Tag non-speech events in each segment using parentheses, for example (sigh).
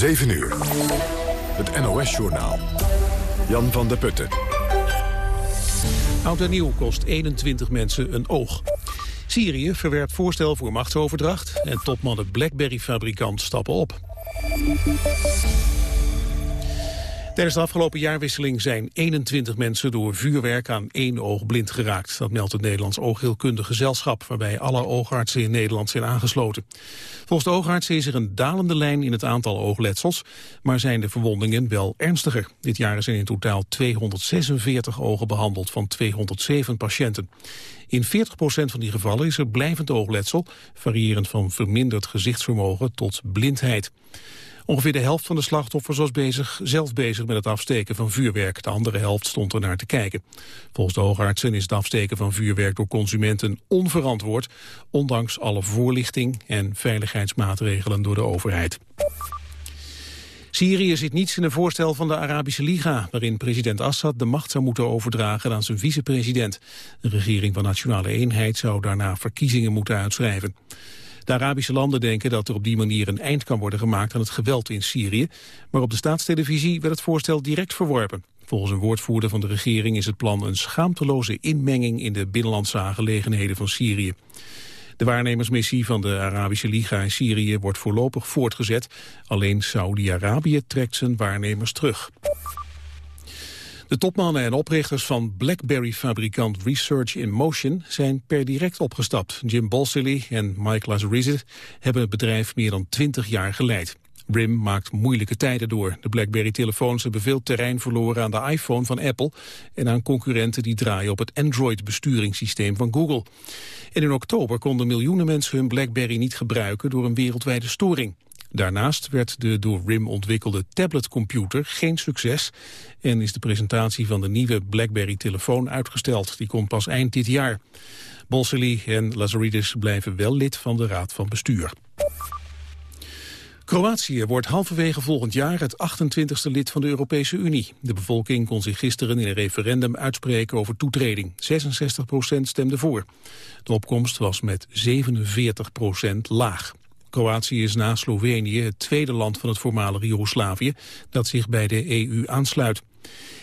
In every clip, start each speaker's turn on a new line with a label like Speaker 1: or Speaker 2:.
Speaker 1: 7 uur. Het NOS-journaal. Jan van der Putten.
Speaker 2: Oud en nieuw kost 21 mensen een oog. Syrië verwerpt voorstel voor machtsoverdracht... en topmannen BlackBerry-fabrikant stappen op. Tijdens de afgelopen jaarwisseling zijn 21 mensen door vuurwerk aan één oog blind geraakt. Dat meldt het Nederlands Oogheelkundig Gezelschap, waarbij alle oogartsen in Nederland zijn aangesloten. Volgens de oogartsen is er een dalende lijn in het aantal oogletsels, maar zijn de verwondingen wel ernstiger. Dit jaar zijn in totaal 246 ogen behandeld van 207 patiënten. In 40% van die gevallen is er blijvend oogletsel, variërend van verminderd gezichtsvermogen tot blindheid. Ongeveer de helft van de slachtoffers was bezig, zelf bezig met het afsteken van vuurwerk. De andere helft stond er naar te kijken. Volgens de hoogartsen is het afsteken van vuurwerk door consumenten onverantwoord, ondanks alle voorlichting en veiligheidsmaatregelen door de overheid. Syrië zit niets in een voorstel van de Arabische Liga... waarin president Assad de macht zou moeten overdragen aan zijn vicepresident. De regering van Nationale Eenheid zou daarna verkiezingen moeten uitschrijven. De Arabische landen denken dat er op die manier een eind kan worden gemaakt aan het geweld in Syrië. Maar op de staatstelevisie werd het voorstel direct verworpen. Volgens een woordvoerder van de regering is het plan een schaamteloze inmenging in de binnenlandse aangelegenheden van Syrië. De waarnemersmissie van de Arabische Liga in Syrië wordt voorlopig voortgezet. Alleen Saudi-Arabië trekt zijn waarnemers terug. De topmannen en oprichters van BlackBerry-fabrikant Research in Motion zijn per direct opgestapt. Jim Balsillie en Mike Lazaridis hebben het bedrijf meer dan 20 jaar geleid. RIM maakt moeilijke tijden door. De BlackBerry-telefoons hebben veel terrein verloren aan de iPhone van Apple... en aan concurrenten die draaien op het Android-besturingssysteem van Google. En in oktober konden miljoenen mensen hun BlackBerry niet gebruiken... door een wereldwijde storing. Daarnaast werd de door RIM ontwikkelde tabletcomputer geen succes en is de presentatie van de nieuwe BlackBerry-telefoon uitgesteld. Die komt pas eind dit jaar. Bolseli en Lazaridis blijven wel lid van de Raad van Bestuur. Kroatië wordt halverwege volgend jaar het 28e lid van de Europese Unie. De bevolking kon zich gisteren in een referendum uitspreken over toetreding. 66% stemde voor. De opkomst was met 47% laag. Kroatië is na Slovenië het tweede land van het voormalige Joegoslavië dat zich bij de EU aansluit.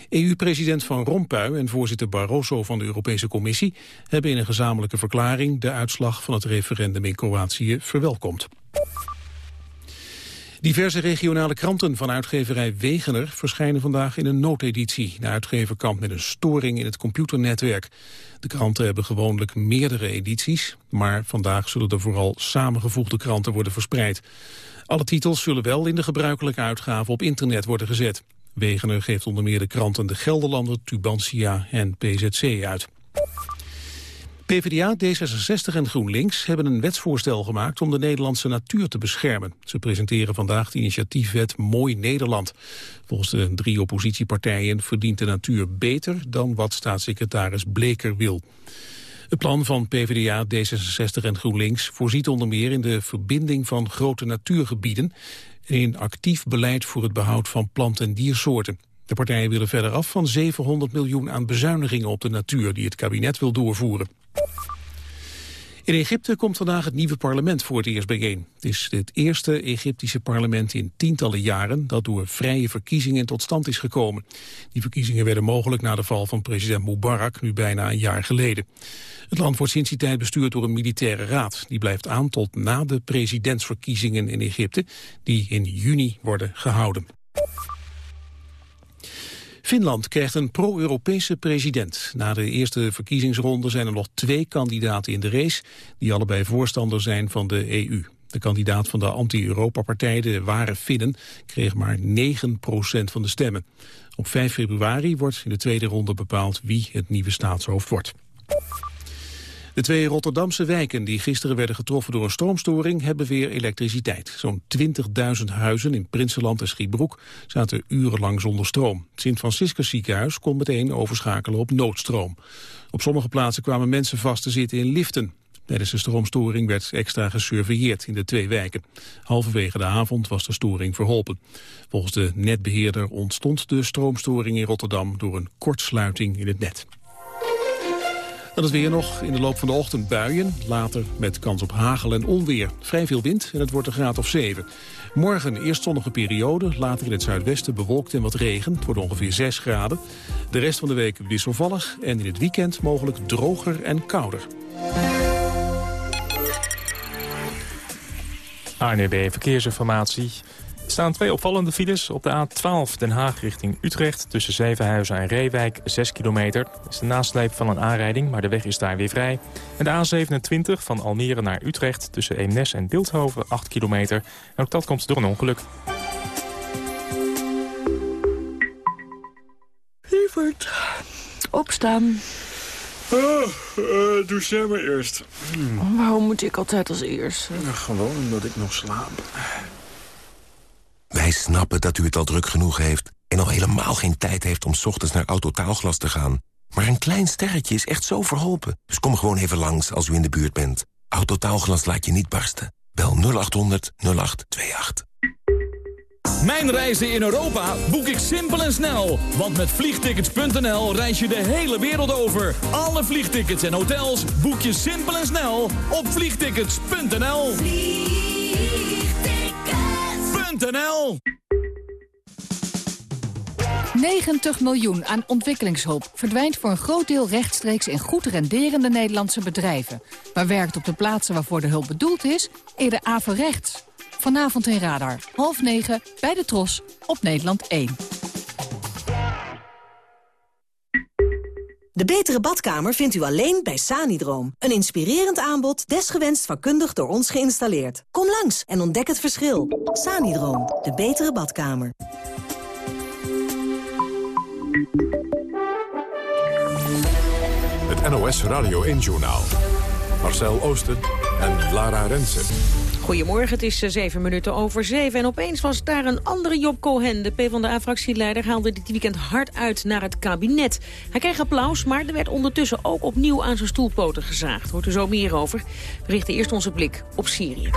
Speaker 2: EU-president Van Rompuy en voorzitter Barroso van de Europese Commissie hebben in een gezamenlijke verklaring de uitslag van het referendum in Kroatië verwelkomd. Diverse regionale kranten van uitgeverij Wegener verschijnen vandaag in een noodeditie. De uitgever kampt met een storing in het computernetwerk. De kranten hebben gewoonlijk meerdere edities, maar vandaag zullen er vooral samengevoegde kranten worden verspreid. Alle titels zullen wel in de gebruikelijke uitgave op internet worden gezet. Wegener geeft onder meer de kranten De Gelderlander, Tubantia en PZC uit. PvdA, D66 en GroenLinks hebben een wetsvoorstel gemaakt om de Nederlandse natuur te beschermen. Ze presenteren vandaag de initiatiefwet Mooi Nederland. Volgens de drie oppositiepartijen verdient de natuur beter dan wat staatssecretaris Bleker wil. Het plan van PvdA, D66 en GroenLinks voorziet onder meer in de verbinding van grote natuurgebieden en in actief beleid voor het behoud van plant- en diersoorten. De partijen willen verder af van 700 miljoen aan bezuinigingen op de natuur die het kabinet wil doorvoeren. In Egypte komt vandaag het nieuwe parlement voor het eerst bijeen. Het is het eerste Egyptische parlement in tientallen jaren dat door vrije verkiezingen tot stand is gekomen. Die verkiezingen werden mogelijk na de val van president Mubarak, nu bijna een jaar geleden. Het land wordt sinds die tijd bestuurd door een militaire raad. Die blijft aan tot na de presidentsverkiezingen in Egypte, die in juni worden gehouden. Finland krijgt een pro-Europese president. Na de eerste verkiezingsronde zijn er nog twee kandidaten in de race... die allebei voorstander zijn van de EU. De kandidaat van de anti-Europa-partij, de Ware Finnen, kreeg maar 9% van de stemmen. Op 5 februari wordt in de tweede ronde bepaald wie het nieuwe staatshoofd wordt. De twee Rotterdamse wijken die gisteren werden getroffen door een stroomstoring hebben weer elektriciteit. Zo'n 20.000 huizen in Prinsenland en Schiebroek zaten urenlang zonder stroom. Het Sint-Franciscus ziekenhuis kon meteen overschakelen op noodstroom. Op sommige plaatsen kwamen mensen vast te zitten in liften. Tijdens de stroomstoring werd extra gesurveilleerd in de twee wijken. Halverwege de avond was de storing verholpen. Volgens de netbeheerder ontstond de stroomstoring in Rotterdam door een kortsluiting in het net. Dan is weer nog in de loop van de ochtend buien. Later met kans op hagel en onweer. Vrij veel wind en het wordt een graad of 7. Morgen eerst zonnige periode, later in het zuidwesten bewolkt en wat regen. Het wordt ongeveer 6 graden. De rest van de week wisselvallig en in het weekend mogelijk droger en kouder.
Speaker 3: ANUB Verkeersinformatie. Er staan twee opvallende files op de A12 Den Haag richting Utrecht... tussen Zevenhuizen en Reewijk, 6 kilometer. Dat is de nasleep van een aanrijding, maar de weg is daar weer vrij. En de A27 van Almere naar Utrecht tussen Eemnes en Beeldhoven, 8 kilometer. En ook dat komt door een ongeluk.
Speaker 4: Lieverd, opstaan.
Speaker 5: Oh, uh, doe jij maar eerst.
Speaker 4: Hmm. Waarom moet ik altijd als eerst?
Speaker 5: gewoon omdat ik nog slaap.
Speaker 6: Wij snappen dat u het al druk genoeg heeft... en al helemaal geen tijd heeft om ochtends naar Autotaalglas te gaan. Maar een klein sterretje is echt zo verholpen. Dus kom gewoon even langs als u in de buurt bent. Autotaalglas laat je niet barsten. Bel 0800 0828.
Speaker 7: Mijn reizen in Europa boek ik simpel en snel. Want met vliegtickets.nl reis je de hele wereld over. Alle vliegtickets en hotels boek je simpel en snel op vliegtickets.nl.
Speaker 8: 90 miljoen aan ontwikkelingshulp verdwijnt voor een groot deel rechtstreeks in goed renderende Nederlandse bedrijven. Maar werkt op de plaatsen waarvoor de hulp bedoeld is, eerder averechts. Vanavond in Radar, half negen, bij de Tros, op Nederland 1.
Speaker 9: De betere badkamer vindt u alleen bij Sanidroom. Een inspirerend aanbod, desgewenst vakkundig door ons geïnstalleerd. Kom langs en ontdek het verschil. Sanidroom, de betere badkamer.
Speaker 1: Het NOS Radio 1-journaal. Marcel Oosten en Lara Rensen.
Speaker 10: Goedemorgen, het is eh, zeven minuten over zeven. En opeens was daar een andere Job Cohen. De PvdA-fractieleider haalde dit weekend hard uit naar het kabinet. Hij kreeg applaus, maar er werd ondertussen ook opnieuw aan zijn stoelpoten gezaagd. Hoort er zo meer over. We richten eerst onze blik op Syrië.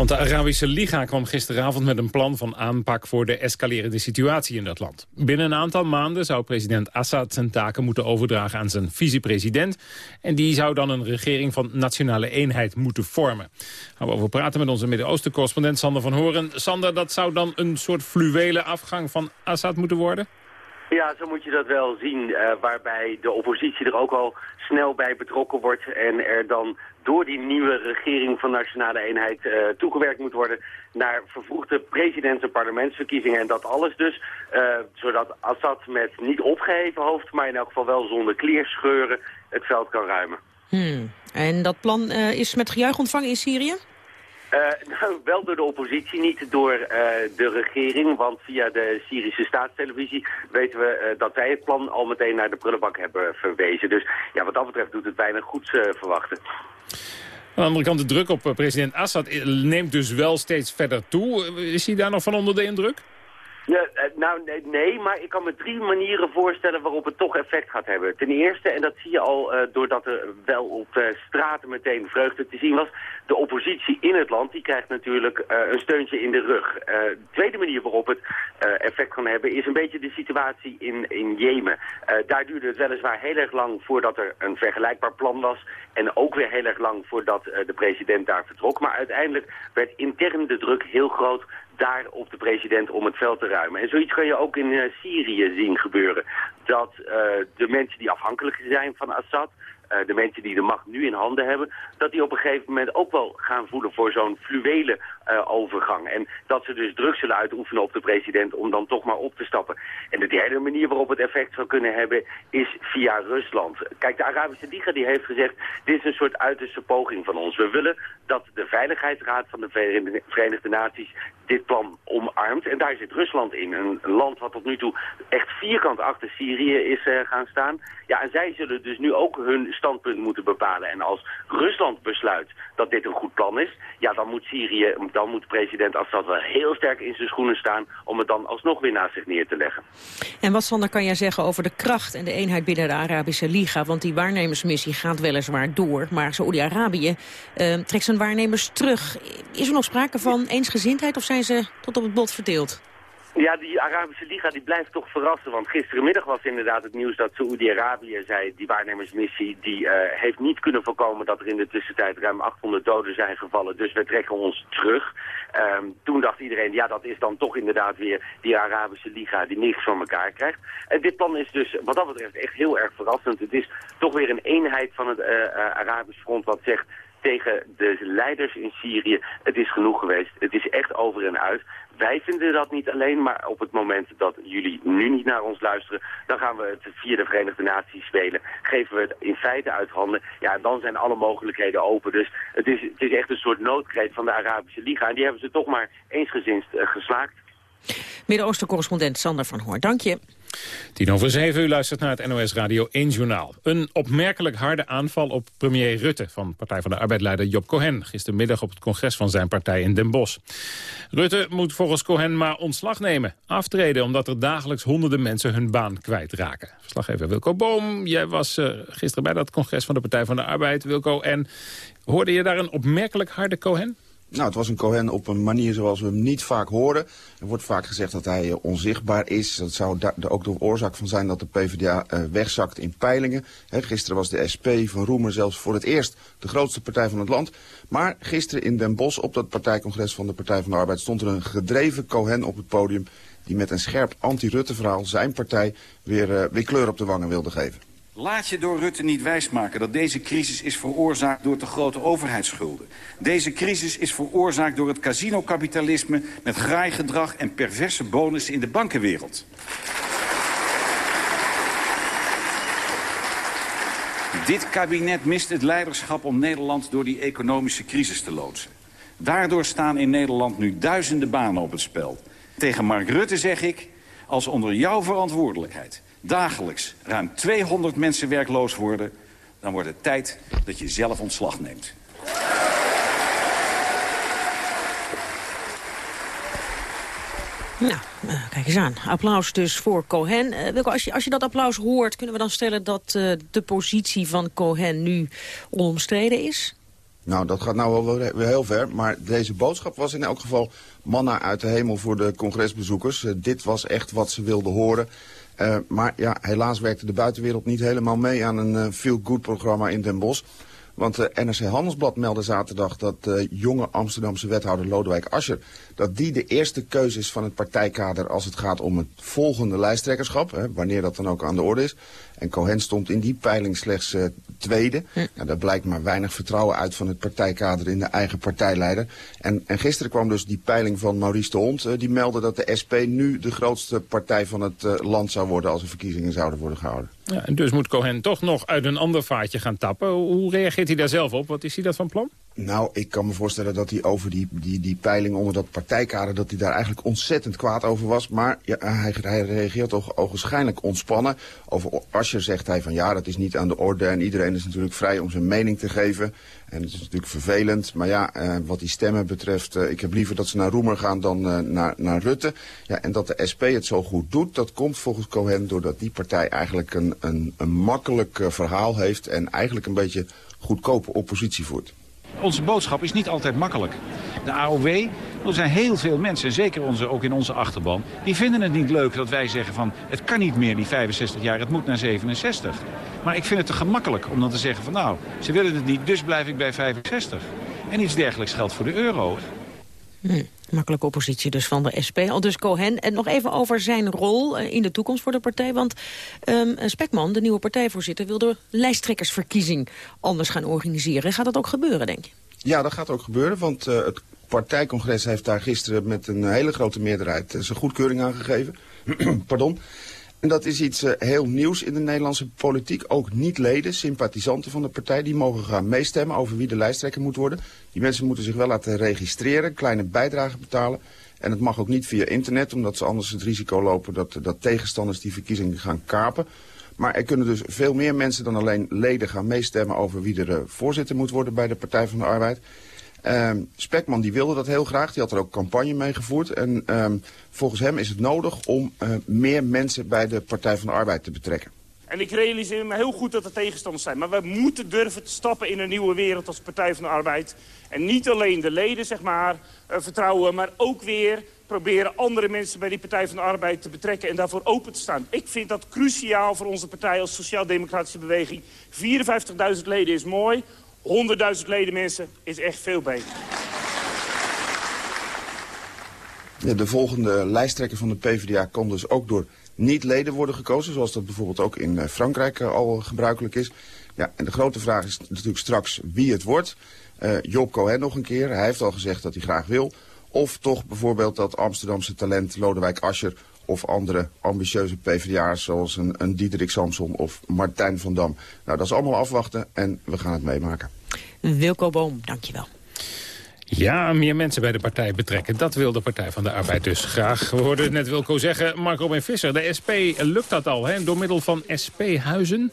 Speaker 11: Want de Arabische Liga kwam gisteravond met een plan van aanpak voor de escalerende situatie in dat land. Binnen een aantal maanden zou president Assad zijn taken moeten overdragen aan zijn vicepresident. En die zou dan een regering van nationale eenheid moeten vormen. Gaan we over praten met onze Midden-Oosten-correspondent Sander van Horen. Sander, dat zou dan een soort fluwele afgang van Assad moeten worden?
Speaker 12: Ja, zo moet je dat wel zien, uh, waarbij de oppositie er ook al snel bij betrokken wordt en er dan door die nieuwe regering van Nationale Eenheid uh, toegewerkt moet worden naar vervroegde presidents- en parlementsverkiezingen. En dat alles dus, uh, zodat Assad met niet opgeheven hoofd, maar in elk geval wel zonder kleerscheuren het veld kan ruimen.
Speaker 10: Hmm. En dat plan is met gejuich ontvangen in Syrië?
Speaker 12: Uh, (laughs) nou, wel door de oppositie, niet door uh, de regering. Want via de Syrische staatstelevisie weten we uh, dat zij het plan al meteen naar de prullenbak hebben verwezen. Dus ja, wat dat betreft doet het weinig goeds verwachten.
Speaker 11: Aan de andere kant, de druk op president Assad neemt dus wel steeds verder toe. Is hij daar nog van onder de indruk?
Speaker 12: Ja, nou, nee, maar ik kan me drie manieren voorstellen waarop het toch effect gaat hebben. Ten eerste, en dat zie je al uh, doordat er wel op uh, straten meteen vreugde te zien was, de oppositie in het land, die krijgt natuurlijk een steuntje in de rug. de tweede manier waarop het effect kan hebben is een beetje de situatie in, in Jemen. daar duurde het weliswaar heel erg lang voordat er een vergelijkbaar plan was en ook weer heel erg lang voordat de president daar vertrok. Maar uiteindelijk werd intern de druk heel groot daar op de president om het veld te ruimen. En zoiets kan je ook in uh, Syrië zien gebeuren. Dat uh, de mensen die afhankelijk zijn van Assad, uh, de mensen die de macht nu in handen hebben, dat die op een gegeven moment ook wel gaan voelen voor zo'n fluwele uh, overgang. En dat ze dus druk zullen uitoefenen op de president om dan toch maar op te stappen. En de derde manier waarop het effect zou kunnen hebben is via Rusland. Kijk, de Arabische Liga die heeft gezegd, dit is een soort uiterste poging van ons. We willen dat de Veiligheidsraad van de Verenigde Naties dit plan omarmt. En daar zit Rusland in. Een land wat tot nu toe echt vierkant achter Syrië is uh, gaan staan. Ja, en zij zullen dus nu ook hun standpunt moeten bepalen. En als Rusland besluit dat dit een goed plan is, ja, dan moet Syrië, dan moet president Assad wel heel sterk in zijn schoenen staan om het dan alsnog weer naast zich neer te leggen.
Speaker 10: En wat, Sander, kan jij zeggen over de kracht en de eenheid binnen de Arabische Liga? Want die waarnemersmissie gaat weliswaar door, maar Saoedi-Arabië uh, trekt zijn waarnemers terug. Is er nog sprake van eensgezindheid of zijn ze tot op het bot verdeeld?
Speaker 12: Ja, die Arabische Liga die blijft toch verrassen. Want gisterenmiddag was inderdaad het nieuws dat Saoedi-Arabië zei... die waarnemersmissie die uh, heeft niet kunnen voorkomen dat er in de tussentijd ruim 800 doden zijn gevallen. Dus we trekken ons terug. Um, toen dacht iedereen, ja dat is dan toch inderdaad weer die Arabische Liga die niks van elkaar krijgt. En dit plan is dus wat dat betreft echt heel erg verrassend. Het is toch weer een eenheid van het uh, uh, Arabisch front wat zegt tegen de leiders in Syrië, het is genoeg geweest. Het is echt over en uit. Wij vinden dat niet alleen, maar op het moment dat jullie nu niet naar ons luisteren... dan gaan we het via de Verenigde Naties spelen. Geven we het in feite uit handen. Ja, dan zijn alle mogelijkheden open. Dus het is, het is echt een soort noodkreet van de Arabische Liga. En die hebben ze toch maar eensgezinst uh, geslaakt.
Speaker 10: Midden-Oosten-correspondent Sander van Hoor, dank je.
Speaker 11: Tien over zeven, u luistert naar het NOS Radio 1 Journaal. Een opmerkelijk harde aanval op premier Rutte van Partij van de Arbeidleider Job Cohen... gistermiddag op het congres van zijn partij in Den Bosch. Rutte moet volgens Cohen maar ontslag nemen, aftreden... omdat er dagelijks honderden mensen hun baan kwijtraken. Verslaggever Wilco Boom, jij was uh, gisteren bij dat congres van de Partij van de Arbeid, Wilco... en hoorde je daar een opmerkelijk harde Cohen?
Speaker 13: Nou, het was een Cohen op een manier zoals we hem niet vaak horen. Er wordt vaak gezegd dat hij uh, onzichtbaar is. Dat zou ook de oorzaak van zijn dat de PvdA uh, wegzakt in peilingen. Gisteren was de SP van Roemer zelfs voor het eerst de grootste partij van het land. Maar gisteren in Den Bosch op dat partijcongres van de Partij van de Arbeid... stond er een gedreven Cohen op het podium... die met een scherp anti-Rutte verhaal zijn partij weer, uh, weer kleur op de wangen wilde geven.
Speaker 14: Laat je door Rutte niet wijsmaken dat deze crisis is veroorzaakt door te grote overheidsschulden. Deze crisis is veroorzaakt door het casinokapitalisme met graaigedrag en perverse bonussen in de bankenwereld. Dit kabinet mist het leiderschap om Nederland door die economische crisis te loodsen. Daardoor staan in Nederland nu duizenden banen op het spel. Tegen Mark Rutte zeg ik, als onder jouw verantwoordelijkheid dagelijks ruim 200 mensen werkloos worden... dan wordt het tijd dat je zelf ontslag neemt.
Speaker 10: Nou, uh, kijk eens aan. Applaus dus voor Cohen. Uh, Wilco, als je, als je dat applaus hoort, kunnen we dan stellen dat uh, de positie van Cohen nu onomstreden is?
Speaker 13: Nou, dat gaat nou wel weer heel ver. Maar deze boodschap was in elk geval manna uit de hemel voor de congresbezoekers. dit was echt wat ze wilden horen. Uh, maar ja, helaas werkte de buitenwereld niet helemaal mee aan een uh, feel-good programma in Den Bosch. Want de uh, NRC Handelsblad meldde zaterdag dat uh, jonge Amsterdamse wethouder Lodewijk Asscher... dat die de eerste keuze is van het partijkader als het gaat om het volgende lijsttrekkerschap. Hè, wanneer dat dan ook aan de orde is. En Cohen stond in die peiling slechts uh, tweede. Hm. Nou, daar blijkt maar weinig vertrouwen uit van het partijkader in de eigen partijleider. En, en gisteren kwam dus die peiling van Maurice de Hond. Uh, die meldde dat de SP nu de grootste partij van het uh, land zou worden als er verkiezingen zouden worden gehouden.
Speaker 11: Ja, en dus moet Cohen toch nog uit een ander vaatje gaan tappen. Hoe reageert hij daar zelf op? Wat is hij dat van plan?
Speaker 13: Nou, ik kan me voorstellen dat hij over die, die, die peiling onder dat partijkader... dat hij daar eigenlijk ontzettend kwaad over was. Maar ja, hij, hij reageert toch ogenschijnlijk ontspannen. Over Asscher zegt hij van ja, dat is niet aan de orde... en iedereen is natuurlijk vrij om zijn mening te geven. En het is natuurlijk vervelend. Maar ja, uh, wat die stemmen betreft... Uh, ik heb liever dat ze naar Roemer gaan dan uh, naar, naar Rutte. Ja, en dat de SP het zo goed doet, dat komt volgens Cohen... doordat die partij eigenlijk een, een, een makkelijk verhaal heeft... en eigenlijk een beetje goedkope oppositie voert.
Speaker 15: Onze boodschap is niet altijd makkelijk. De AOW, er zijn heel veel mensen, zeker onze, ook in onze achterban... die vinden het niet leuk dat wij zeggen van... het kan niet meer, die 65 jaar, het moet naar 67. Maar ik vind het te gemakkelijk om dan te zeggen van... nou, ze willen het niet, dus blijf ik bij 65. En iets dergelijks geldt voor de euro.
Speaker 10: Hm. Makkelijke oppositie dus van de SP, al dus Cohen. En nog even over zijn rol in de toekomst voor de partij. Want um, Spekman, de nieuwe partijvoorzitter, wil de lijsttrekkersverkiezing anders gaan organiseren. Gaat dat ook gebeuren, denk je?
Speaker 13: Ja, dat gaat ook gebeuren, want uh, het partijcongres heeft daar gisteren met een hele grote meerderheid zijn goedkeuring aangegeven. (clears throat) Pardon. En dat is iets uh, heel nieuws in de Nederlandse politiek. Ook niet-leden, sympathisanten van de partij, die mogen gaan meestemmen over wie de lijsttrekker moet worden. Die mensen moeten zich wel laten registreren, kleine bijdrage betalen. En het mag ook niet via internet, omdat ze anders het risico lopen dat, dat tegenstanders die verkiezingen gaan kapen. Maar er kunnen dus veel meer mensen dan alleen leden gaan meestemmen over wie er uh, voorzitter moet worden bij de Partij van de Arbeid. Um, Spekman die wilde dat heel graag, die had er ook campagne mee gevoerd. En um, volgens hem is het nodig om uh, meer mensen bij de Partij van de Arbeid te betrekken.
Speaker 16: En ik realiseer me heel goed dat er tegenstanders zijn. Maar we moeten durven te stappen in een nieuwe wereld als Partij van de Arbeid. En niet alleen de leden, zeg maar, uh, vertrouwen, maar ook weer proberen andere mensen bij die Partij van de Arbeid te betrekken en daarvoor open te staan. Ik vind dat cruciaal voor onze partij als Sociaal-Democratische Beweging. 54.000 leden is mooi, 100.000 leden mensen is echt veel beter.
Speaker 13: De volgende lijsttrekker van de PvdA kan dus ook door niet-leden worden gekozen... zoals dat bijvoorbeeld ook in Frankrijk al gebruikelijk is. Ja, en de grote vraag is natuurlijk straks wie het wordt. Uh, Job Cohen nog een keer. Hij heeft al gezegd dat hij graag wil. Of toch bijvoorbeeld dat Amsterdamse talent Lodewijk Asscher of andere ambitieuze PvdA's zoals een, een Diederik Samson of Martijn van Dam. Nou, dat is allemaal afwachten en we gaan het meemaken.
Speaker 10: Wilco Boom, dankjewel.
Speaker 11: Ja, meer mensen bij de partij betrekken. Dat wil de Partij van de Arbeid dus graag. We hoorden net Wilco zeggen, Marco Ben Visser, de SP lukt dat al, hè? door middel van SP-huizen.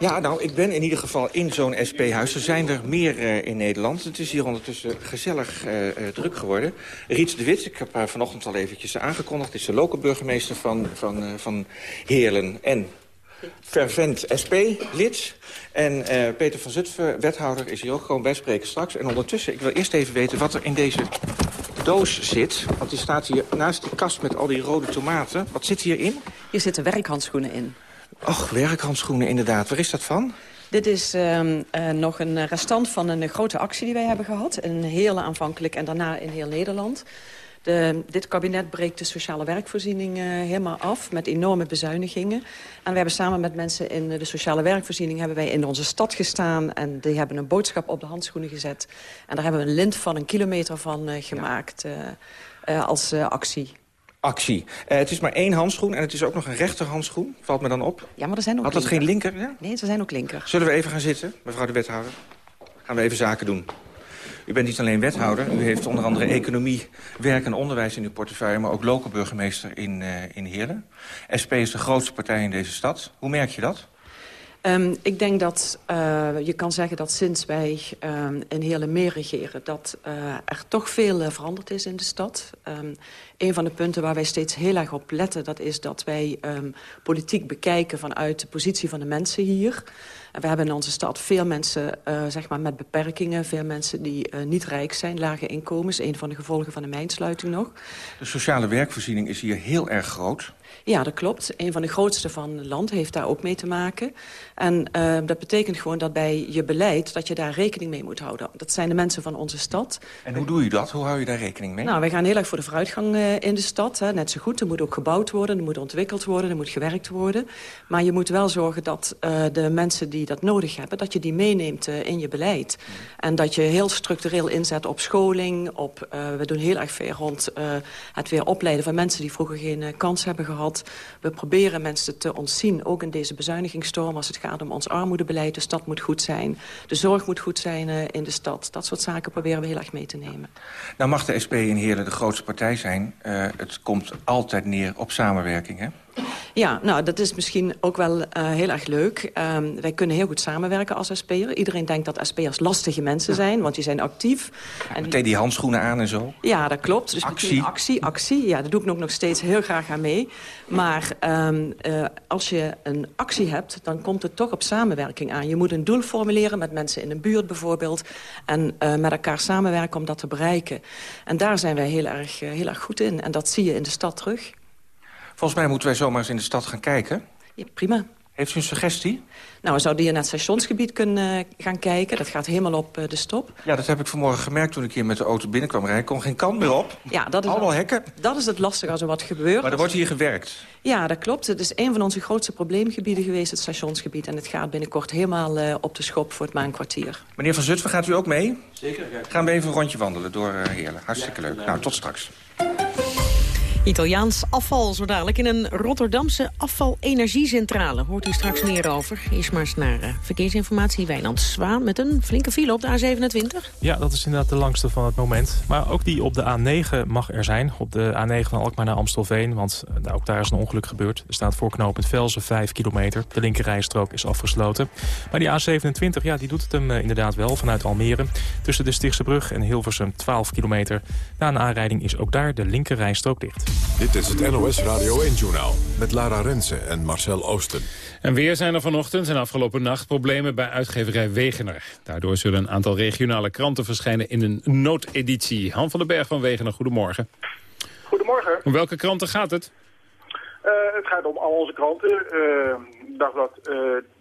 Speaker 17: Ja, nou, ik ben in ieder geval in zo'n SP-huis. Er zijn er meer uh, in Nederland. Het is hier ondertussen gezellig uh, uh, druk geworden. Riets de Wit, ik heb haar vanochtend al eventjes aangekondigd... is de lokale burgemeester van, van, van Heerlen en fervent SP-lid. En Peter van Zutphen, wethouder, is hier ook gewoon bij spreken straks. En ondertussen, ik wil eerst even weten wat er in deze doos zit. Want die staat hier naast die kast met al die rode tomaten. Wat zit hierin?
Speaker 18: Hier zitten werkhandschoenen in.
Speaker 17: Och, werkhandschoenen inderdaad. Waar is dat van?
Speaker 18: Dit is uh, uh, nog een restant van een grote actie die wij hebben gehad. Een hele aanvankelijk en daarna in heel Nederland. De, dit kabinet breekt de sociale werkvoorziening uh, helemaal af met enorme bezuinigingen. En we hebben samen met mensen in de sociale werkvoorziening... hebben wij in onze stad gestaan en die hebben een boodschap op de handschoenen gezet. En daar hebben we een lint van een kilometer van gemaakt ja. als actie
Speaker 17: actie. Uh, het is maar één handschoen en het is ook nog een rechterhandschoen. Valt me dan op.
Speaker 18: Ja, maar er zijn ook
Speaker 17: Had dat geen linker? Ja?
Speaker 18: Nee, er zijn ook linker.
Speaker 17: Zullen we even gaan zitten, mevrouw de wethouder? Gaan we even zaken doen. U bent niet alleen wethouder, u heeft onder andere economie, werk en onderwijs in uw portefeuille... maar ook lokale burgemeester in, uh, in Heerlen. SP is de grootste partij in deze stad. Hoe merk je dat?
Speaker 18: Um, ik denk dat uh, je kan zeggen dat sinds wij um, in hele meer regeren... dat uh, er toch veel uh, veranderd is in de stad. Um, een van de punten waar wij steeds heel erg op letten... dat is dat wij politiek bekijken vanuit de positie van de mensen hier... En we hebben in onze stad veel mensen zeg maar met beperkingen. Veel mensen die niet rijk zijn, lage inkomens. Een van de gevolgen van de mijnsluiting nog.
Speaker 17: De sociale werkvoorziening is hier heel erg groot.
Speaker 18: Ja, dat klopt. Een van de grootste van het land heeft daar ook mee te maken. En uh, dat betekent gewoon dat bij je beleid... dat je daar rekening mee moet houden. Dat zijn de mensen van onze stad.
Speaker 17: En hoe doe je dat? Hoe hou je daar rekening mee?
Speaker 18: Nou, wij gaan heel erg voor de vooruitgang uh, in de stad. Hè. Net zo goed. Er moet ook gebouwd worden, er moet ontwikkeld worden... er moet gewerkt worden. Maar je moet wel zorgen dat uh, de mensen die dat nodig hebben... dat je die meeneemt in je beleid. Mm. En dat je heel structureel inzet op scholing. Op, we doen heel erg veel rond het weer opleiden van mensen... die vroeger geen kans hebben gehad. We proberen mensen te ontzien, ook in deze bezuinigingsstorm... als het gaat om ons armoedebeleid. De stad moet goed zijn. De zorg moet goed zijn uh, in de stad. Dat soort zaken proberen we heel erg mee te nemen.
Speaker 17: Nou mag de SP in Heerlen de grootste partij zijn. Uh, het komt altijd neer op samenwerking, hè?
Speaker 18: Ja, nou, dat is misschien ook wel uh, heel erg leuk. Um, wij kunnen heel goed samenwerken als SP'er. Iedereen denkt dat SP'ers lastige mensen zijn, want die zijn actief.
Speaker 17: Ja, en meteen die handschoenen aan en zo.
Speaker 18: Ja, dat klopt. Dus actie. actie, actie. Ja, daar doe ik ook nog steeds heel graag aan mee. Maar um, uh, als je een actie hebt, dan komt het toch op samenwerking aan. Je moet een doel formuleren met mensen in een buurt bijvoorbeeld. En uh, met elkaar samenwerken om dat te bereiken. En daar zijn wij heel erg, heel erg goed in. En dat zie je in de stad terug.
Speaker 17: Volgens mij moeten wij zomaar eens in de stad gaan kijken.
Speaker 18: Ja, prima.
Speaker 17: Heeft u een suggestie?
Speaker 18: Nou, we zouden hier naar het stationsgebied kunnen gaan kijken. Dat gaat helemaal op uh, de stop.
Speaker 17: Ja, dat heb ik vanmorgen gemerkt toen ik hier met de auto binnenkwam rijden. Ik kon geen kant meer op.
Speaker 18: Ja, dat is
Speaker 17: Allemaal hekken.
Speaker 18: Dat is het lastige als er wat gebeurt.
Speaker 17: Maar er wordt hier gewerkt.
Speaker 18: Ja, dat klopt. Het is een van onze grootste probleemgebieden geweest, het stationsgebied. En het gaat binnenkort helemaal uh, op de schop voor het maankwartier.
Speaker 17: Meneer Van Zutphen, gaat u ook mee?
Speaker 19: Zeker. Ja.
Speaker 17: Gaan we even een rondje wandelen door uh, Heerlen. Hartstikke leuk. Nou, tot straks.
Speaker 10: Italiaans afval, zo dadelijk in een Rotterdamse afvalenergiecentrale. Hoort u straks meer over. Eerst maar eens naar uh, verkeersinformatie. Wijnand Zwaan met een flinke file op de A27.
Speaker 3: Ja, dat is inderdaad de langste van het moment. Maar ook die op de A9 mag er zijn. Op de A9 van Alkmaar naar Amstelveen. Want uh, ook daar is een ongeluk gebeurd. Er staat voor knooppunt Velzen 5 kilometer. De linkerrijstrook is afgesloten. Maar die A27, ja, die doet het hem uh, inderdaad wel vanuit Almere. Tussen de Stichtse Brug en Hilversum 12 kilometer. Na een aanrijding is ook daar de linkerrijstrook dicht.
Speaker 20: Dit is het NOS Radio 1-journaal met Lara Rensen en Marcel Oosten.
Speaker 11: En weer zijn er vanochtend en afgelopen nacht problemen bij uitgeverij Wegener. Daardoor zullen een aantal regionale kranten verschijnen in een noodeditie. Han van den Berg van Wegener, goedemorgen.
Speaker 19: Goedemorgen.
Speaker 11: Om welke kranten gaat het?
Speaker 19: Uh, het gaat om al onze kranten. Uh, Dagblad, uh,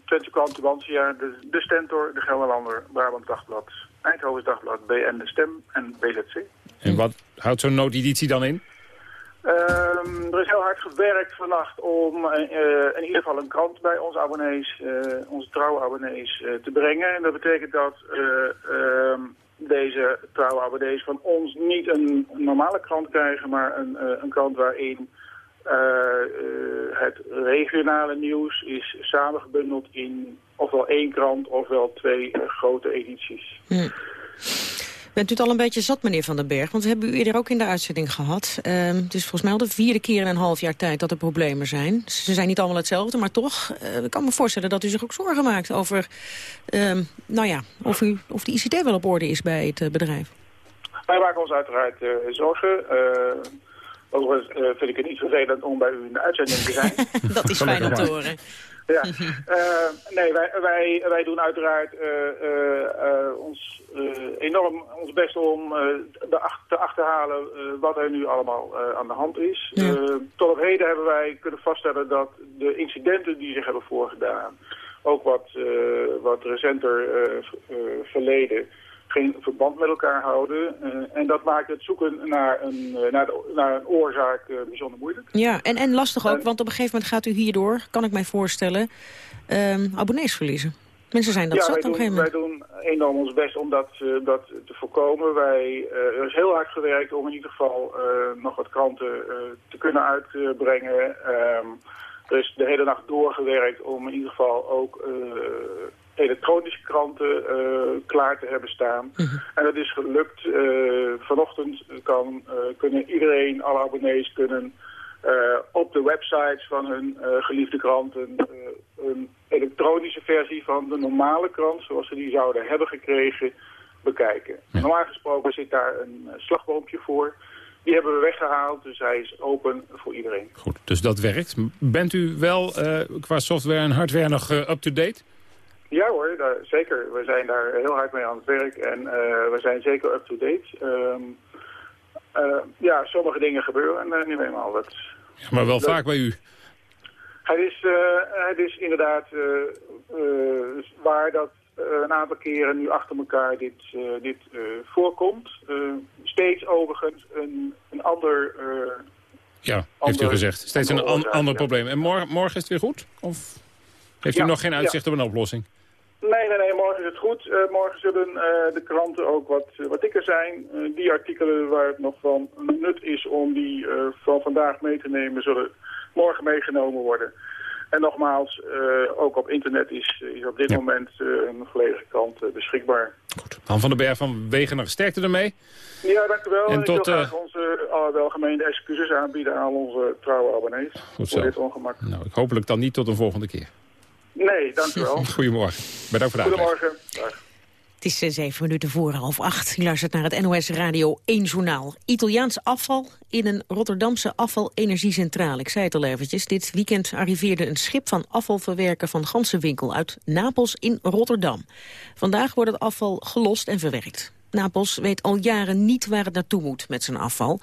Speaker 19: Twente Krant, Tubantia, de, de Stentor, de Gelderlander, Brabant Dagblad, Eindhoven Dagblad, BN De Stem en BZC.
Speaker 11: En wat houdt zo'n noodeditie dan in?
Speaker 19: Um, er is heel hard gewerkt vannacht om uh, in ieder geval een krant bij onze abonnees, uh, onze trouwe abonnees, uh, te brengen. En dat betekent dat ehm, deze trouwe abonnees van ons niet een normale krant krijgen, maar een, een krant waarin het regionale nieuws is samengebundeld in ofwel één krant ofwel twee grote edities.
Speaker 21: Hm. Bent u het al een beetje zat, meneer Van den Berg? Want we hebben u eerder ook in de uitzending gehad. Uh, het is volgens mij al de vierde keer in een half jaar tijd dat er problemen zijn. Ze zijn niet allemaal hetzelfde, maar toch... Uh, ik kan me voorstellen dat u zich ook zorgen maakt over... Uh, nou ja, of, u, of de ICT wel op orde is bij het uh, bedrijf.
Speaker 19: Wij maken ons uiteraard zorgen. Overigens vind ik het niet vervelend om bij u in de uitzending te zijn. (laughs)
Speaker 21: dat is fijn om te horen.
Speaker 19: Ja, uh, (laughs) nee, wij, wij, wij doen uiteraard uh, uh, ons enorm ons best om de ach te achterhalen wat er nu allemaal aan de hand is. Ja. tot op heden hebben wij kunnen vaststellen dat de incidenten die zich hebben voorgedaan, ook wat, wat recenter verleden, geen verband met elkaar houden. Uh, en dat maakt het zoeken naar een, uh, naar, de, naar een oorzaak uh, bijzonder moeilijk.
Speaker 21: Ja, en, en lastig ook, want op een gegeven moment gaat u hierdoor, kan ik mij voorstellen, um, abonnees verliezen. Mensen zijn dat
Speaker 19: ja,
Speaker 21: zat
Speaker 19: op een
Speaker 21: gegeven
Speaker 19: moment. wij doen enorm ons best om dat, dat te voorkomen. Wij, er is heel hard gewerkt om in ieder geval nog wat kranten te kunnen uitbrengen. Um, er is de hele nacht doorgewerkt om in ieder geval ook elektronische kranten uh, klaar te hebben staan.
Speaker 21: Mhm.
Speaker 19: En dat is gelukt. Uh, vanochtend kan, uh, kunnen iedereen, alle abonnees kunnen op de websites van hun geliefde kranten een elektronische versie van de normale krant, zoals ze die zouden hebben gekregen, bekijken. Normaal gesproken zit daar een slagboompje voor. Die hebben we weggehaald, dus hij is open voor iedereen.
Speaker 11: Goed, dus dat werkt. Bent u wel qua software en hardware nog up-to-date?
Speaker 19: Ja hoor, daar, zeker. We zijn daar heel hard mee aan het werk en uh, we zijn zeker up-to-date. Um, uh, ja, sommige dingen gebeuren uh, nu eenmaal. Dat,
Speaker 11: ja, maar wel
Speaker 19: dat,
Speaker 11: vaak bij u.
Speaker 19: Het is, het is inderdaad waar dat een aantal keren nu achter elkaar dit, dit voorkomt. steeds overigens een, een ander...
Speaker 11: ja, heeft u gezegd. Steeds een an, ander probleem. En morgen, morgen is het weer goed? Of heeft u
Speaker 19: ja,
Speaker 11: nog geen uitzicht
Speaker 19: ja.
Speaker 11: op een oplossing?
Speaker 19: Nee, nee, nee, morgen is het goed. Uh, morgen zullen uh, de kranten ook wat, uh, wat dikker zijn. die artikelen waar het nog van nut is om die van vandaag mee te nemen, zullen morgen meegenomen worden. En nogmaals, ook op internet is, is op dit
Speaker 11: Ja.
Speaker 19: moment een volledige krant beschikbaar.
Speaker 11: Han van den Berg van Wegener, sterkte ermee.
Speaker 19: Ja, dank u wel.
Speaker 11: En
Speaker 19: ik
Speaker 11: tot,
Speaker 19: wil
Speaker 11: eh,
Speaker 19: graag onze alle welgemeende excuses aanbieden aan onze trouwe abonnees.
Speaker 11: Goed
Speaker 19: voor
Speaker 11: zo.
Speaker 19: dit ongemak.
Speaker 11: Nou, hopelijk dan niet tot een volgende keer.
Speaker 19: Nee, dank u wel. (laughs)
Speaker 11: Goedemorgen. Bedankt voor de.
Speaker 19: Goedemorgen. Dag.
Speaker 21: Het is eh, zeven minuten voor half acht. U luistert naar het NOS Radio 1 Journaal. Italiaans afval in een Rotterdamse afvalenergiecentrale. Ik zei het al eventjes. Dit weekend arriveerde een schip van afvalverwerker van Gansenwinkel uit Napels in Rotterdam. Vandaag wordt het afval gelost en verwerkt. Napels weet al jaren niet waar het naartoe moet met zijn afval.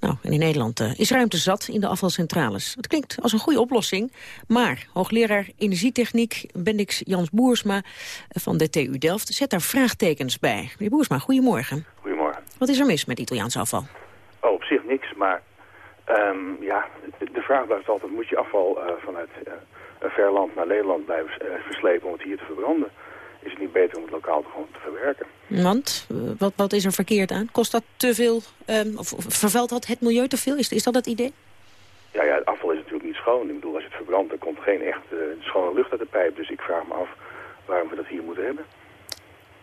Speaker 21: Nou, en in Nederland uh, is ruimte zat in de afvalcentrales. Het klinkt als een goede oplossing, maar hoogleraar energietechniek Bendix Jans Boersma uh, van de TU Delft zet daar vraagtekens bij. Meneer Boersma, goedemorgen.
Speaker 22: Goedemorgen.
Speaker 21: Wat is er mis met Italiaans afval?
Speaker 22: Oh, op zich niks, maar um, ja, de, vraag blijft altijd, moet je afval uh, vanuit een ver land naar Nederland blijven verslepen om het hier te verbranden? Is het niet beter om het lokaal gewoon te verwerken?
Speaker 21: Want, wat, wat is er verkeerd aan? Kost dat te veel, um, of vervuilt dat het milieu te veel? Is, is dat het idee?
Speaker 22: Ja, ja, het afval is natuurlijk niet schoon. Ik bedoel, als je het verbrandt, dan komt geen echt uh, schone lucht uit de pijp. Dus ik vraag me af waarom we dat hier moeten hebben.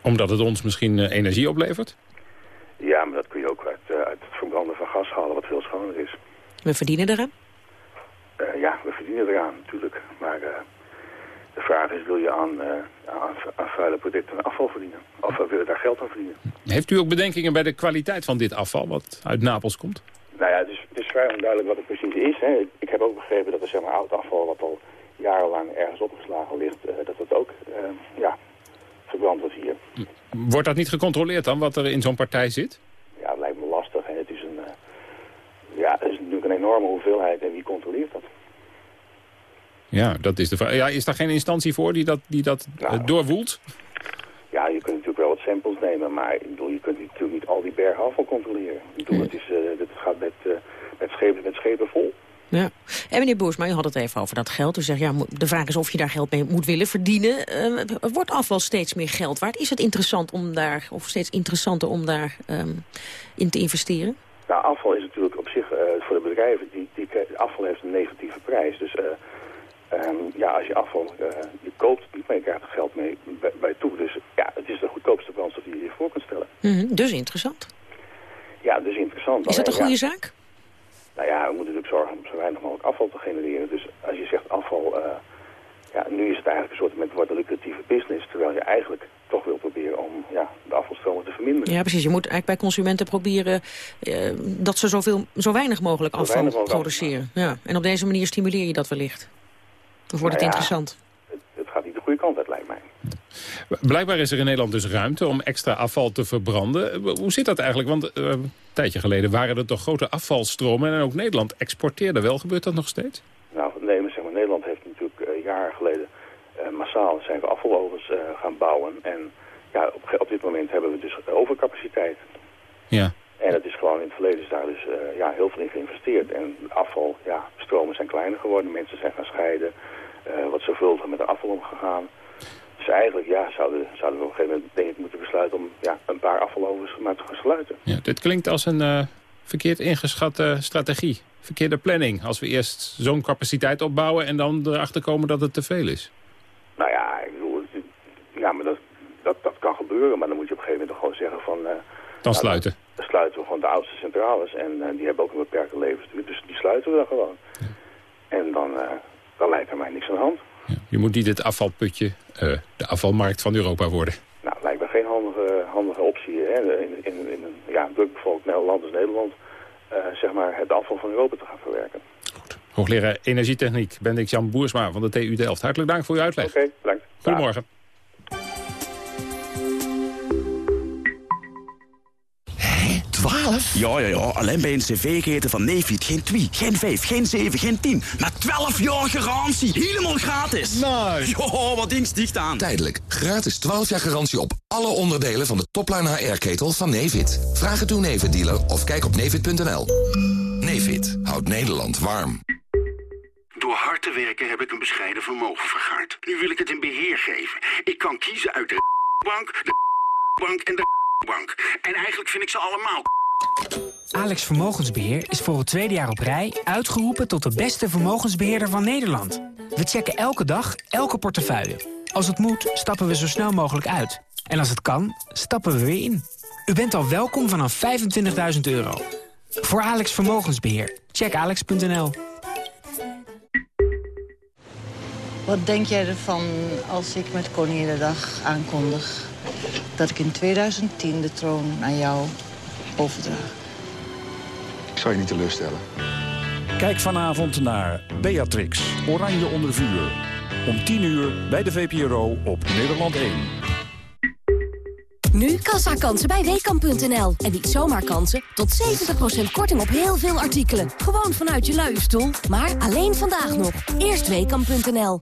Speaker 11: Omdat het ons misschien uh, energie oplevert?
Speaker 22: Ja, maar dat kun je ook uit, uh, uit het verbranden van gas halen, wat veel schoner is.
Speaker 21: We verdienen eraan?
Speaker 22: ja, we verdienen eraan natuurlijk. Vraag is, wil je aan, aan, aan vuile producten afval verdienen? Of wil je daar geld aan verdienen?
Speaker 11: Heeft u ook bedenkingen bij de kwaliteit van dit afval, wat uit Napels komt?
Speaker 22: Nou ja, dus het is vrij onduidelijk wat het precies is. Hè. Ik heb ook begrepen dat er zeg maar, oud afval wat al jarenlang ergens opgeslagen ligt, dat het ook ja, verbrand wordt hier.
Speaker 11: Wordt dat niet gecontroleerd dan, wat er in zo'n partij zit?
Speaker 22: Ja, het lijkt me lastig. Hè. Het is een, ja, het is natuurlijk een enorme hoeveelheid en wie controleert dat?
Speaker 11: Ja, dat is de vraag. Ja, is daar geen instantie voor die dat, die dat nou, doorwoelt?
Speaker 22: Ja, je kunt natuurlijk wel wat samples nemen, maar ik bedoel, je kunt natuurlijk niet al die bergen afval controleren. Ik bedoel, het, is, uh, het gaat met, uh, met, schepen, met schepen vol.
Speaker 21: Ja. En meneer Boersma, u had het even over dat geld. U zegt, ja, de vraag is of je daar geld mee moet willen verdienen. Uh, wordt afval steeds meer geld waard? Is het interessant om daar, of steeds interessanter om daar um, in te investeren?
Speaker 22: Nou, afval is natuurlijk op zich voor de bedrijven, die, die, afval heeft een negatieve prijs. Dus Um, ja, als je afval, uh, je koopt niet, krijgt er geld mee bij, bij, toe. Dus ja, het is de goedkoopste brandstof die je je voor kunt stellen.
Speaker 21: Mm -hmm, dus interessant.
Speaker 22: Ja, dus interessant.
Speaker 21: Is dat een goede ja, zaak?
Speaker 22: Nou ja, we moeten natuurlijk zorgen om zo weinig mogelijk afval te genereren. Dus als je zegt afval, uh, ja, nu is het eigenlijk een soort met wat lucratieve business. Terwijl je eigenlijk toch wil proberen om ja, de afvalstromen te verminderen.
Speaker 21: Ja, precies. Je moet eigenlijk bij consumenten proberen uh, dat ze zoveel, zo weinig mogelijk afval weinig mogelijk produceren. Ja. En op deze manier stimuleer je dat wellicht. Dan wordt het
Speaker 22: nou ja,
Speaker 21: interessant.
Speaker 22: Het, het, gaat niet de goede kant uit, lijkt mij.
Speaker 11: Blijkbaar is er in Nederland dus ruimte om extra afval te verbranden. Hoe zit dat eigenlijk? Want uh, een tijdje geleden waren er toch grote afvalstromen... en ook Nederland exporteerde wel. Gebeurt dat nog steeds?
Speaker 22: Nou, nee, maar zeg maar, Nederland heeft natuurlijk uh, jaren geleden... Uh, massaal zijn we afvalovens gaan bouwen. En ja, op, op, dit moment hebben we dus overcapaciteit.
Speaker 11: Ja.
Speaker 22: En het is gewoon in het verleden is daar dus uh, ja, heel veel in geïnvesteerd. En afval, ja, stromen zijn kleiner geworden. Mensen zijn gaan scheiden. Uh, wat zorgvuldiger met de afval omgegaan. Dus eigenlijk ja, zouden, zouden we op een gegeven moment denk ik moeten besluiten om ja, een paar afvalovers maar te gaan sluiten.
Speaker 11: Ja, dit klinkt als een uh, verkeerd ingeschatte strategie. Verkeerde planning. Als we eerst zo'n capaciteit opbouwen en dan erachter komen dat het te veel is.
Speaker 22: Nou ja, ik bedoel, ja, maar dat, dat, dat kan gebeuren. Maar dan moet je op een gegeven moment gewoon zeggen van...
Speaker 11: dan nou, sluiten.
Speaker 22: Dan, dan sluiten we gewoon de oudste centrales. En uh, die hebben ook een beperkte levensduur. Dus die sluiten we dan gewoon. Ja. En dan, dan lijkt er mij niks aan de hand.
Speaker 11: Ja. Je moet niet het afvalputje, uh, de afvalmarkt van Europa worden.
Speaker 22: Nou, lijkt me geen handige, handige optie. Hè? In, in, in een ja, drukbevolkt land als Nederland... zeg maar het afval van Europa te gaan verwerken.
Speaker 11: Goed. Hoogleraar Energietechniek, Bendix Jan Boersma van de TU Delft. Hartelijk dank voor uw uitleg.
Speaker 22: Oké, okay, bedankt.
Speaker 11: Goedemorgen.
Speaker 9: Ja, ja, ja. Alleen bij een cv-keten van Nefit geen 2, geen 5, geen 7, geen 10. Maar 12 jaar garantie. Helemaal gratis.
Speaker 14: Nice.
Speaker 9: Ja, wat ding dicht aan.
Speaker 23: Tijdelijk. Gratis 12 jaar garantie op alle onderdelen van de topline HR-ketel van Nefit. Vraag het uw Nefit-dealer of kijk op nefit.nl. Nefit houdt Nederland warm.
Speaker 24: Door hard te werken heb ik een bescheiden vermogen vergaard. Nu wil ik het in beheer geven. Ik kan kiezen uit de bank, de bank en de bank. En eigenlijk vind ik ze allemaal
Speaker 25: Alex Vermogensbeheer is voor het tweede jaar op rij uitgeroepen tot de beste vermogensbeheerder van Nederland. We checken elke dag, elke portefeuille. Als het moet, stappen we zo snel mogelijk uit. En als het kan, stappen we weer in. U bent al welkom vanaf 25.000 euro. Voor Alex Vermogensbeheer. Check alex.nl.
Speaker 26: Wat denk jij ervan als ik met Koninginnedag aankondig... dat ik in 2010 de troon aan jou overdragen?
Speaker 27: Ik zal je niet teleurstellen.
Speaker 14: Kijk vanavond naar Beatrix, Oranje onder vuur. Om 10 uur bij de VPRO op Nederland 1.
Speaker 20: Nu kassa-kansen bij Weekamp.nl. En niet zomaar kansen, tot 70% korting op heel veel artikelen. Gewoon vanuit je luie stoel, maar alleen vandaag nog. Eerst Weekamp.nl.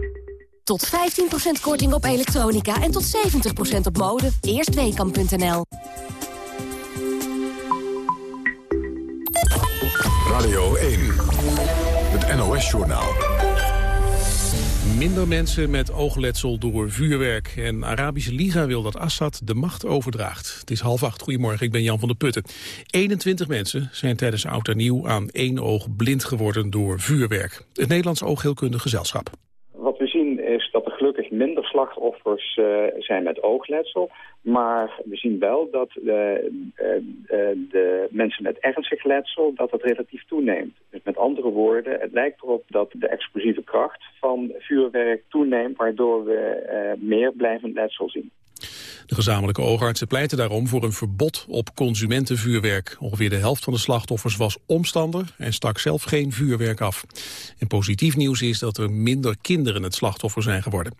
Speaker 20: Tot 15% korting op elektronica en tot 70% op mode. Eerstweekam.nl
Speaker 14: Radio 1, het NOS-journaal.
Speaker 2: Minder mensen met oogletsel door vuurwerk. En Arabische Liga wil dat Assad de macht overdraagt. Het is half acht. Goedemorgen, ik ben Jan van der Putten. 21 mensen zijn tijdens Oud en Nieuw aan één oog blind geworden door vuurwerk. Het Nederlands Oogheelkundig Gezelschap.
Speaker 28: Wat we zien is dat er gelukkig minder slachtoffers uh, zijn met oogletsel. Maar we zien wel dat de, uh, de mensen met ernstig letsel, dat dat relatief toeneemt. Dus met andere woorden, het lijkt erop dat de explosieve kracht van vuurwerk toeneemt... waardoor we meer blijvend letsel zien.
Speaker 2: De gezamenlijke oogartsen pleiten daarom voor een verbod op consumentenvuurwerk. Ongeveer de helft van de slachtoffers was omstander en stak zelf geen vuurwerk af. En positief nieuws is dat er minder kinderen het slachtoffer zijn geworden.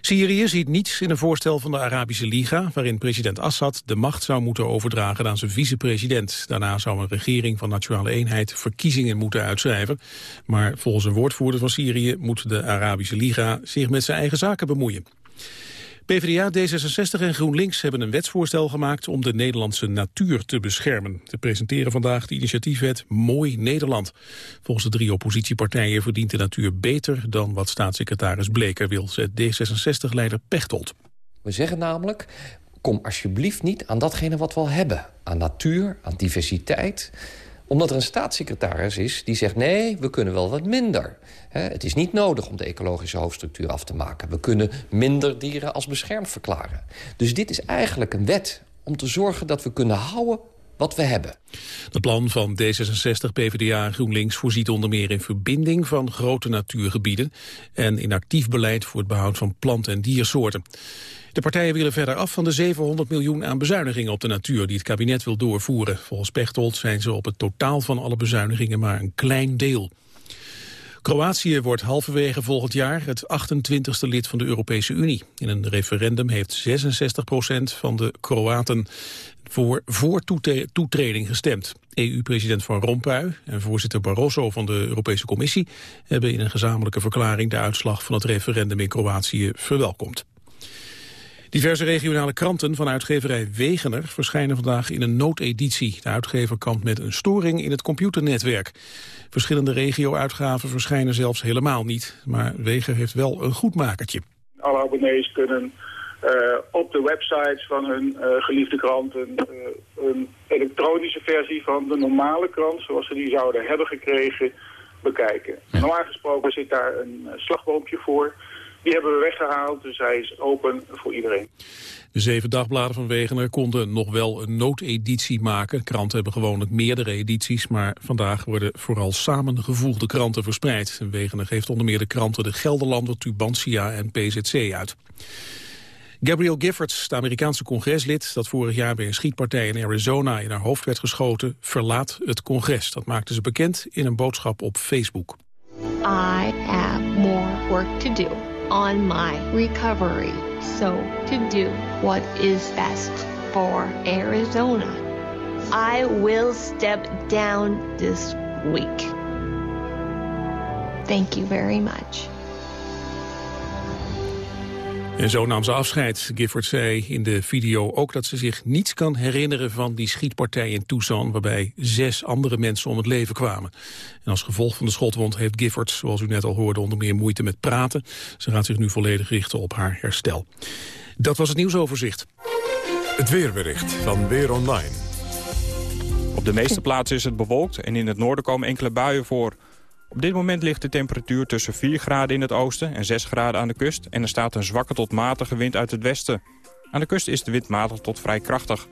Speaker 2: Syrië ziet niets in een voorstel van de Arabische Liga... waarin president Assad de macht zou moeten overdragen aan zijn vicepresident. Daarna zou een regering van Nationale Eenheid verkiezingen moeten uitschrijven. Maar volgens een woordvoerder van Syrië moet de Arabische Liga zich met zijn eigen zaken bemoeien. PvdA, D66 en GroenLinks hebben een wetsvoorstel gemaakt om de Nederlandse natuur te beschermen. Ze presenteren vandaag de initiatiefwet Mooi Nederland. Volgens de drie oppositiepartijen verdient de natuur beter dan wat staatssecretaris Bleker wil, zegt D66-leider Pechtold.
Speaker 29: We zeggen namelijk, kom alsjeblieft niet aan datgene wat we al hebben. Aan natuur, aan diversiteit omdat er een staatssecretaris is die zegt... nee, we kunnen wel wat minder. Het is niet nodig om de ecologische hoofdstructuur af te maken. We kunnen minder dieren als beschermd verklaren. Dus dit is eigenlijk een wet om te zorgen dat we kunnen houden wat we hebben.
Speaker 2: Het plan van D66, PvdA en GroenLinks voorziet onder meer in verbinding van grote natuurgebieden en in actief beleid voor het behoud van plant- en diersoorten. De partijen willen verder af van de 700 miljoen aan bezuinigingen op de natuur die het kabinet wil doorvoeren. Volgens Pechtold zijn ze op het totaal van alle bezuinigingen maar een klein deel. Kroatië wordt halverwege volgend jaar het 28e lid van de Europese Unie. In een referendum heeft 66 procent van de Kroaten voor, voor toetreding gestemd. EU-president Van Rompuy en voorzitter Barroso van de Europese Commissie... hebben in een gezamenlijke verklaring de uitslag van het referendum in Kroatië verwelkomd. Diverse regionale kranten van uitgeverij Wegener verschijnen vandaag in een noodeditie. De uitgever kampt met een storing in het computernetwerk. Verschillende regio-uitgaven verschijnen zelfs helemaal niet. Maar Weger heeft wel een goed makertje.
Speaker 19: Alle abonnees kunnen uh, op de websites van hun uh, geliefde krant een, uh, een, elektronische versie van de normale krant, zoals ze die zouden hebben gekregen, bekijken. Normaal gesproken zit daar een slagboompje voor. Die hebben we weggehaald, dus hij is open voor iedereen.
Speaker 2: De zeven dagbladen van Wegener konden nog wel een noodeditie maken. Kranten hebben gewoonlijk meerdere edities, maar vandaag worden vooral samengevoegde kranten verspreid. Wegener geeft onder meer de kranten De Gelderlander, Tubantia en PZC uit. Gabrielle Giffords, de Amerikaanse congreslid... dat vorig jaar bij een schietpartij in Arizona in haar hoofd werd geschoten... verlaat het congres. Dat maakte ze bekend in een boodschap op Facebook.
Speaker 30: I have more work to do on my recovery. So to do what is best for Arizona. I will step down this week. Thank you very much.
Speaker 2: En zo nam ze afscheid. Gifford zei in de video ook dat ze zich niets kan herinneren van die schietpartij in Tucson... waarbij zes andere mensen om het leven kwamen. En als gevolg van de schotwond heeft Gifford, zoals u net al hoorde, onder meer moeite met praten. Ze gaat zich nu volledig richten op haar herstel. Dat was het nieuwsoverzicht.
Speaker 20: Het weerbericht van Weer Online.
Speaker 23: Op de meeste plaatsen is het bewolkt en in het noorden komen enkele buien voor... Op dit moment ligt de temperatuur tussen 4 graden in het oosten en 6 graden aan de kust... en er staat een zwakke tot matige wind uit het westen. Aan de kust is de wind matig tot vrij krachtig.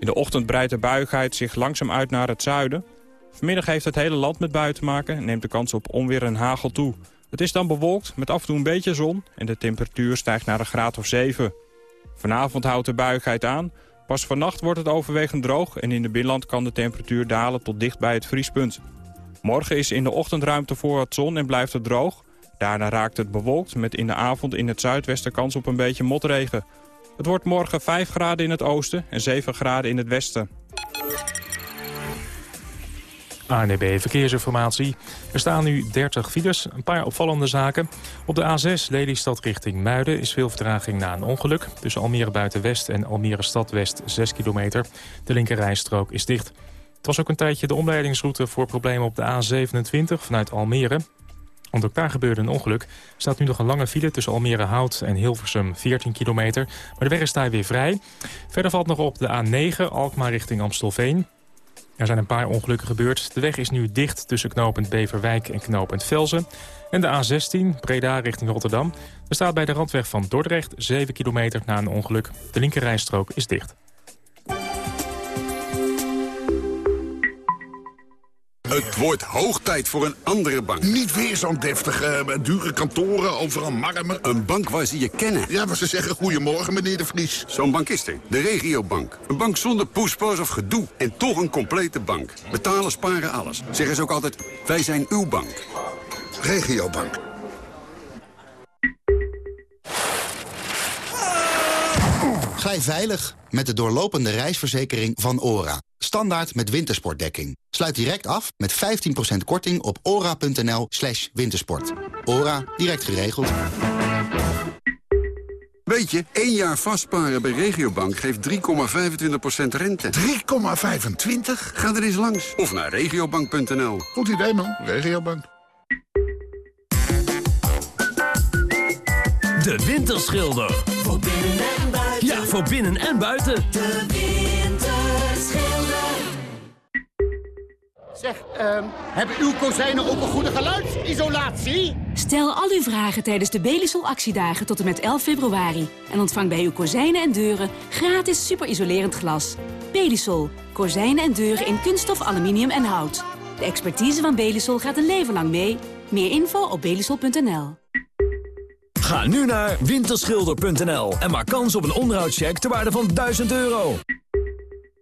Speaker 23: In de ochtend breidt de buigheid zich langzaam uit naar het zuiden. Vanmiddag heeft het hele land met buien te maken... en neemt de kans op onweer en hagel toe. Het is dan bewolkt met af en toe een beetje zon... en de temperatuur stijgt naar een graad of 7. Vanavond houdt de buigheid aan. Pas vannacht wordt het overwegend droog... en in de binnenland kan de temperatuur dalen tot dicht bij het vriespunt. Morgen is in de ochtend ruimte voor wat zon en blijft het droog. Daarna raakt het bewolkt met in de avond in het zuidwesten kans op een beetje motregen. Het wordt morgen 5 graden in het oosten en 7 graden in het westen.
Speaker 3: ANB Verkeersinformatie. Er staan nu 30 files, een paar opvallende zaken. Op de A6 Lelystad richting Muiden is veel vertraging na een ongeluk. Tussen Almere Buitenwest en Almere Stadwest 6 kilometer. De linkerrijstrook is dicht. Het was ook een tijdje de omleidingsroute voor problemen op de A27 vanuit Almere. Want ook daar gebeurde een ongeluk. Er staat nu nog een lange file tussen Almere Hout en Hilversum, 14 kilometer. Maar de weg is daar weer vrij. Verder valt nog op de A9, Alkmaar richting Amstelveen. Er zijn een paar ongelukken gebeurd. De weg is nu dicht tussen knooppunt Beverwijk en knooppunt Velzen. En de A16, Breda richting Rotterdam. Er staat bij de randweg van Dordrecht 7 kilometer na een ongeluk. De linkerrijstrook is dicht.
Speaker 31: Het wordt hoog tijd voor een andere bank.
Speaker 32: Niet weer zo'n deftige, eh, dure kantoren, overal marmer.
Speaker 31: Een bank waar ze je kennen.
Speaker 32: Ja, waar ze zeggen goedemorgen, meneer de Vries.
Speaker 31: Zo'n bank is er. De regiobank. Een bank zonder poespas of gedoe. En toch een complete bank. Betalen, sparen, alles. Zeggen ze ook altijd, wij zijn uw bank.
Speaker 32: Regiobank.
Speaker 33: Glij veilig met de doorlopende reisverzekering van ORA. Standaard met wintersportdekking. Sluit direct af met 15% korting op ora.nl slash wintersport. ORA, direct geregeld.
Speaker 31: Weet je, één jaar vastparen bij Regiobank geeft 3,25% rente.
Speaker 32: 3,25?
Speaker 31: Ga er eens langs. Of naar regiobank.nl.
Speaker 32: Goed idee, man. Regiobank.
Speaker 20: De Winterschilder.
Speaker 34: Voor binnen en buiten.
Speaker 20: Ja, voor binnen en buiten.
Speaker 34: De
Speaker 35: Zeg, ehm, hebben uw kozijnen ook een goede geluidsisolatie?
Speaker 36: Stel al uw vragen tijdens de Belisol actiedagen tot en met 11 februari. En ontvang bij uw kozijnen en deuren gratis superisolerend glas. Belisol. Kozijnen en deuren in kunststof, aluminium en hout. De expertise van Belisol gaat een leven lang mee. Meer info op belisol.nl.
Speaker 20: Ga nu naar winterschilder.nl en maak kans op een onderhoudscheck ter waarde van 1000 euro.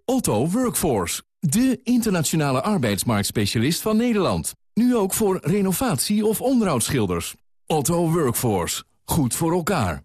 Speaker 20: Otto Workforce, de internationale arbeidsmarktspecialist van Nederland. Nu ook voor renovatie- of onderhoudsschilders. Otto Workforce, goed voor elkaar.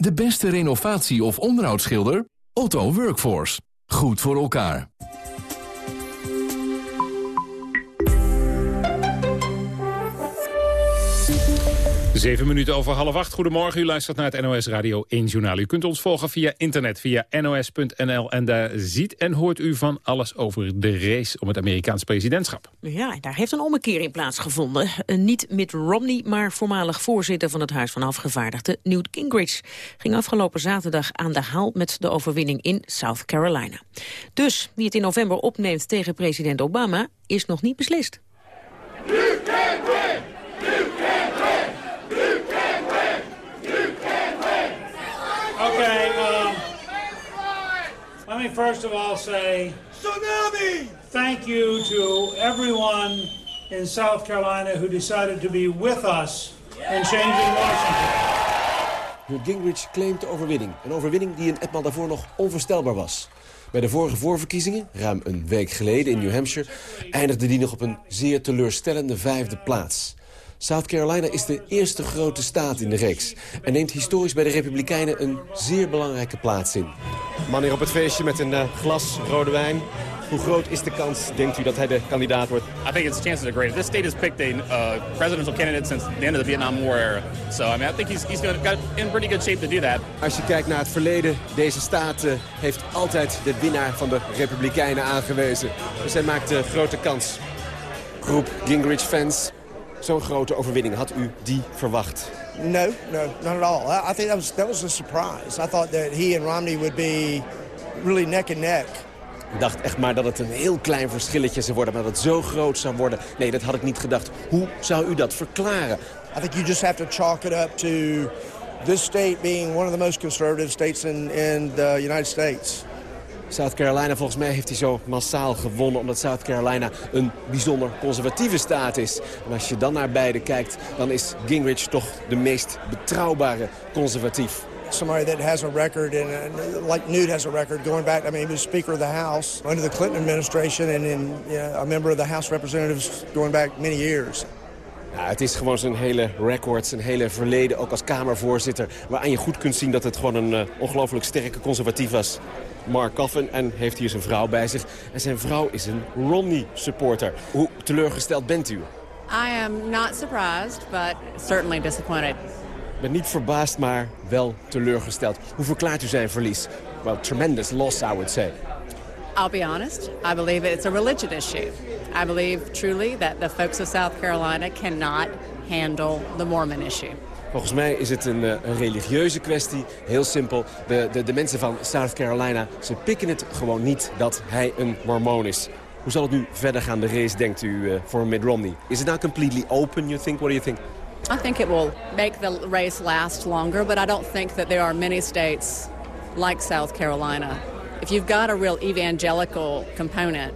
Speaker 20: De beste renovatie- of onderhoudsschilder? Otto Workforce. Goed voor elkaar.
Speaker 11: Zeven minuten over half acht. Goedemorgen, u luistert naar het NOS Radio 1 Journaal. U kunt ons volgen via internet, via nos.nl. En daar ziet en hoort u van alles over de race om het Amerikaans presidentschap.
Speaker 21: Ja, daar heeft een ommekeering plaatsgevonden. Uh, niet Mitt Romney, maar voormalig voorzitter van het Huis van Afgevaardigden, Newt Gingrich, ging afgelopen zaterdag aan de haal met de overwinning in South Carolina. Dus wie het in november opneemt tegen president Obama, is nog niet beslist.
Speaker 37: Me first of all say tsunami. Thank you to everyone in South Carolina who decided to be with us in changing Washington.
Speaker 38: Newt Gingrich claimt de overwinning. Een overwinning die een etmaal daarvoor nog onvoorstelbaar was. Bij de vorige voorverkiezingen, ruim een week geleden in New Hampshire... eindigde die nog op een zeer teleurstellende vijfde plaats. South Carolina is de eerste grote staat in de reeks... en neemt historisch bij de Republikeinen een zeer belangrijke plaats in.
Speaker 39: Man hier op het feestje met een uh, glas rode wijn. Hoe groot is de kans, denkt u, dat hij de kandidaat wordt?
Speaker 40: I think its chances are great. This state has picked a uh, presidential candidate since the end of the Vietnam War era. So I mean, I think he's, he's got in pretty good shape to do that.
Speaker 38: Als je kijkt naar het verleden, deze staat uh, heeft altijd de winnaar van de Republikeinen aangewezen. Dus hij maakt een grote kans. Groep Gingrich-fans, zo'n grote overwinning. Had u die verwacht?
Speaker 41: No, no, not at all. I think that was, that was a surprise. I thought that he and Romney would be really neck and neck.
Speaker 38: Ik dacht echt maar dat het een heel klein verschilletje zou worden, maar dat het zo groot zou worden. Nee, dat had ik niet gedacht. Hoe zou u dat verklaren?
Speaker 41: I think you just have to chalk it up to this state being one of the most conservative states in, in the United States.
Speaker 38: South Carolina, volgens mij heeft hij zo massaal gewonnen... omdat South Carolina een bijzonder conservatieve staat is. En als je dan naar beide kijkt, dan is Gingrich toch de meest betrouwbare conservatief.
Speaker 41: somebody that has a record, and uh, like Newt has a record, going back, I mean, he was Speaker of the House under the Clinton administration and, and you know, a member of the House Representatives going back many years.
Speaker 38: Ja, het is gewoon zijn hele record, zijn hele verleden, ook als Kamervoorzitter... waaraan je goed kunt zien dat het gewoon een uh, ongelooflijk sterke conservatief was. Mark Coffin en heeft hier zijn vrouw bij zich. En zijn vrouw is een Romney-supporter. Hoe teleurgesteld bent u?
Speaker 42: I am not surprised, but certainly disappointed.
Speaker 38: Ik ben niet verbaasd, maar wel teleurgesteld. Hoe verklaart u zijn verlies? Well, tremendous loss, I would say.
Speaker 42: I'll be honest. I believe it's a religion issue. I believe truly that the folks of South Carolina cannot handle the Mormon issue.
Speaker 38: Volgens mij is het een, een, religieuze kwestie. Heel simpel. De, de, de mensen van South Carolina, ze pikken het gewoon niet dat hij een mormoon is. Hoe zal het nu verder gaan, de race, denkt u, uh, voor Mitt Romney? Is it now completely open, you think? What do you think?
Speaker 42: I think it will make the race last longer, but I don't think that there are many states like South Carolina. If you've got a real evangelical component,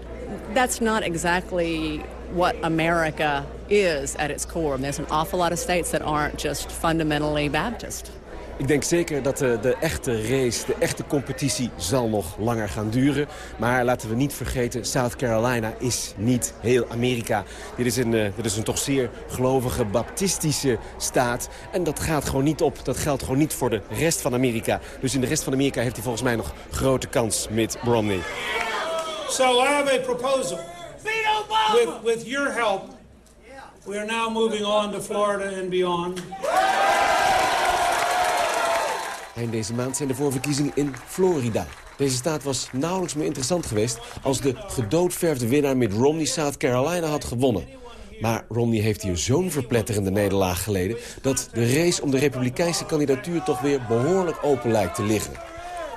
Speaker 42: that's not exactly what America is at its core. There's an awful lot of states that aren't just fundamentally Baptist.
Speaker 38: Ik denk zeker dat de, de, echte race, de echte competitie zal nog langer gaan duren. Maar laten we niet vergeten, South Carolina is niet heel Amerika. Dit is een, uh, dit is een toch zeer gelovige baptistische staat. En dat gaat gewoon niet op. Dat geldt gewoon niet voor de rest van Amerika. Dus in de rest van Amerika heeft hij volgens mij nog grote kans met Romney.
Speaker 37: So I have a proposal. With, with your help, we are now moving on to Florida and beyond.
Speaker 38: Eind deze maand zijn de voorverkiezingen in Florida. Deze staat was nauwelijks meer interessant geweest... als de gedoodverfde winnaar Mitt Romney South Carolina had gewonnen. Maar Romney heeft hier zo'n verpletterende nederlaag geleden... dat de race om de republikeinse kandidatuur toch weer behoorlijk open lijkt te liggen.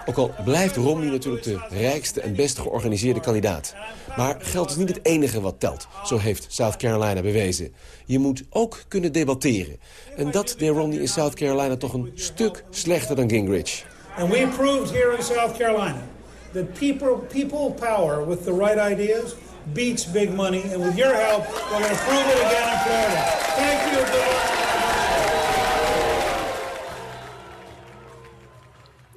Speaker 38: Ook al blijft Romney natuurlijk de rijkste en best georganiseerde kandidaat. Maar geld is niet het enige wat telt, zo heeft South Carolina bewezen. Je moet ook kunnen debatteren. En dat deed Romney in South Carolina toch een stuk slechter dan Gingrich.
Speaker 37: And we proved here in South Carolina that people, people power with the right ideas beats big money. And with your help, we're going to prove it again in. Thank you,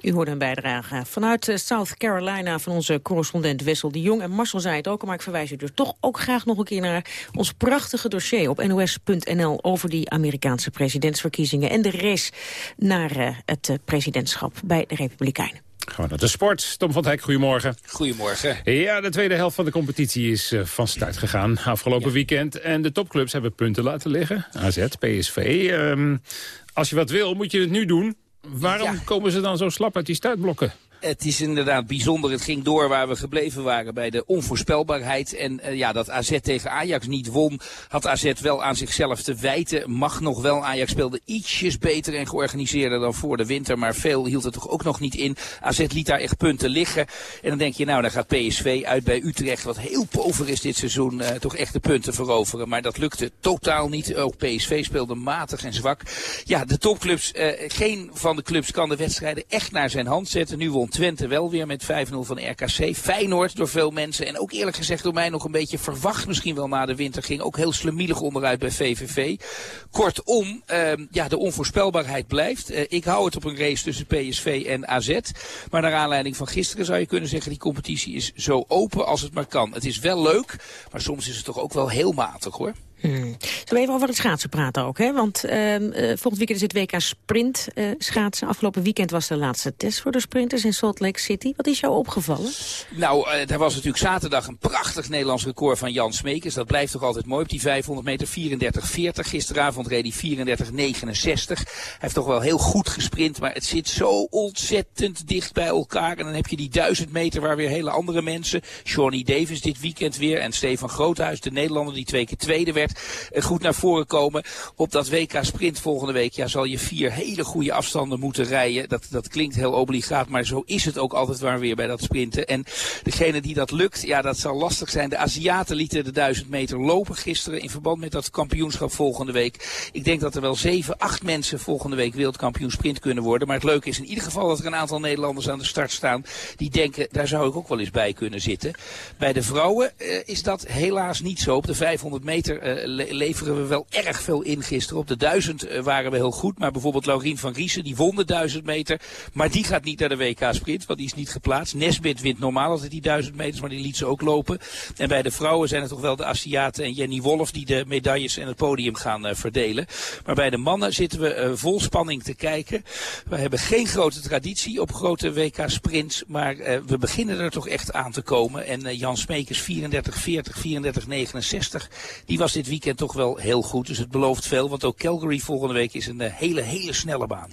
Speaker 21: U hoorde een bijdrage vanuit South Carolina van onze correspondent Wessel de Jong. En Marcel zei het ook, maar ik verwijs u er toch ook graag nog een keer naar ons prachtige dossier op nos.nl over die Amerikaanse presidentsverkiezingen en de race naar uh, het uh, presidentschap bij de Republikeinen.
Speaker 11: Gaan we naar de sport. Tom van Dijk, goedemorgen.
Speaker 43: Goedemorgen.
Speaker 11: Ja, de tweede helft van de competitie is uh, van start gegaan afgelopen ja. weekend. En de topclubs hebben punten laten liggen. AZ, PSV. Um, als je wat wil, moet je het nu doen. Waarom ja. komen ze dan zo slap uit die startblokken?
Speaker 43: Het is inderdaad bijzonder. Het ging door waar we gebleven waren bij de onvoorspelbaarheid. En uh, ja, dat AZ tegen Ajax niet won, had AZ wel aan zichzelf te wijten. Mag nog wel. Ajax speelde ietsjes beter en georganiseerder dan voor de winter. Maar veel hield het toch ook nog niet in. AZ liet daar echt punten liggen. En dan denk je, nou, dan gaat PSV uit bij Utrecht, wat heel pover is dit seizoen, uh, toch echt de punten veroveren. Maar dat lukte totaal niet. Ook PSV speelde matig en zwak. Ja, de topclubs, uh, geen van de clubs kan de wedstrijden echt naar zijn hand zetten. Nu won Twente wel weer met 5-0 van RKC. Feyenoord door veel mensen en ook eerlijk gezegd door mij nog een beetje verwacht misschien wel na de winter. Ging ook heel slemielig onderuit bij VVV. Kortom, uh, ja, de onvoorspelbaarheid blijft. Uh, ik hou het op een race tussen PSV en AZ. Maar naar aanleiding van gisteren zou je kunnen zeggen die competitie is zo open als het maar kan. Het is wel leuk, maar soms is het toch ook wel heel matig hoor.
Speaker 21: Hmm. Zullen we even over het schaatsen praten ook, hè? Want uh, volgend weekend is het WK Sprint uh, schaatsen. Afgelopen weekend was de laatste test voor de sprinters in Salt Lake City. Wat is jou opgevallen?
Speaker 43: Nou, daar was natuurlijk zaterdag een prachtig Nederlands record van Jan Smeekers. Dat blijft toch altijd mooi op die 500 meter 34-40. Gisteravond reed hij 34-69. Hij heeft toch wel heel goed gesprint, maar het zit zo ontzettend dicht bij elkaar. En dan heb je die 1000 meter waar weer hele andere mensen, Shawnee Davis dit weekend weer en Stefan Groothuis, de Nederlander die twee keer tweede werd goed naar voren komen. Op dat WK Sprint volgende week ja, zal je vier hele goede afstanden moeten rijden. Dat, dat klinkt heel obligaat, maar zo is het ook altijd waar weer bij dat sprinten. En degene die dat lukt, ja, dat zal lastig zijn. De Aziaten lieten de 1000 meter lopen gisteren in verband met dat kampioenschap volgende week. Ik denk dat er wel 7, 8 mensen volgende week wereldkampioen sprint kunnen worden. Maar het leuke is in ieder geval dat er een aantal Nederlanders aan de start staan die denken, daar zou ik ook wel eens bij kunnen zitten. Bij de vrouwen uh, is dat helaas niet zo. Op de 500 meter uh, leveren we wel erg veel in gisteren. Op de 1000 eh, waren we heel goed. Maar bijvoorbeeld Laurien van Riesen, die won de 1000 meter. Maar die gaat niet naar de WK Sprint, want die is niet geplaatst. Nesbit wint normaal altijd die 1000 meters, maar die liet ze ook lopen. En bij de vrouwen zijn het toch wel de Aziaten en Jenny Wolf die de medailles en het podium gaan uh, verdelen. Maar bij de mannen zitten we uh, vol spanning te kijken. We hebben geen grote traditie op grote WK Sprints, maar we beginnen er toch echt aan te komen. En Jan Smeekers 34-40, 34-69, die was dit weekend toch wel heel goed. Dus het belooft veel, want ook Calgary volgende week is een hele, hele snelle baan.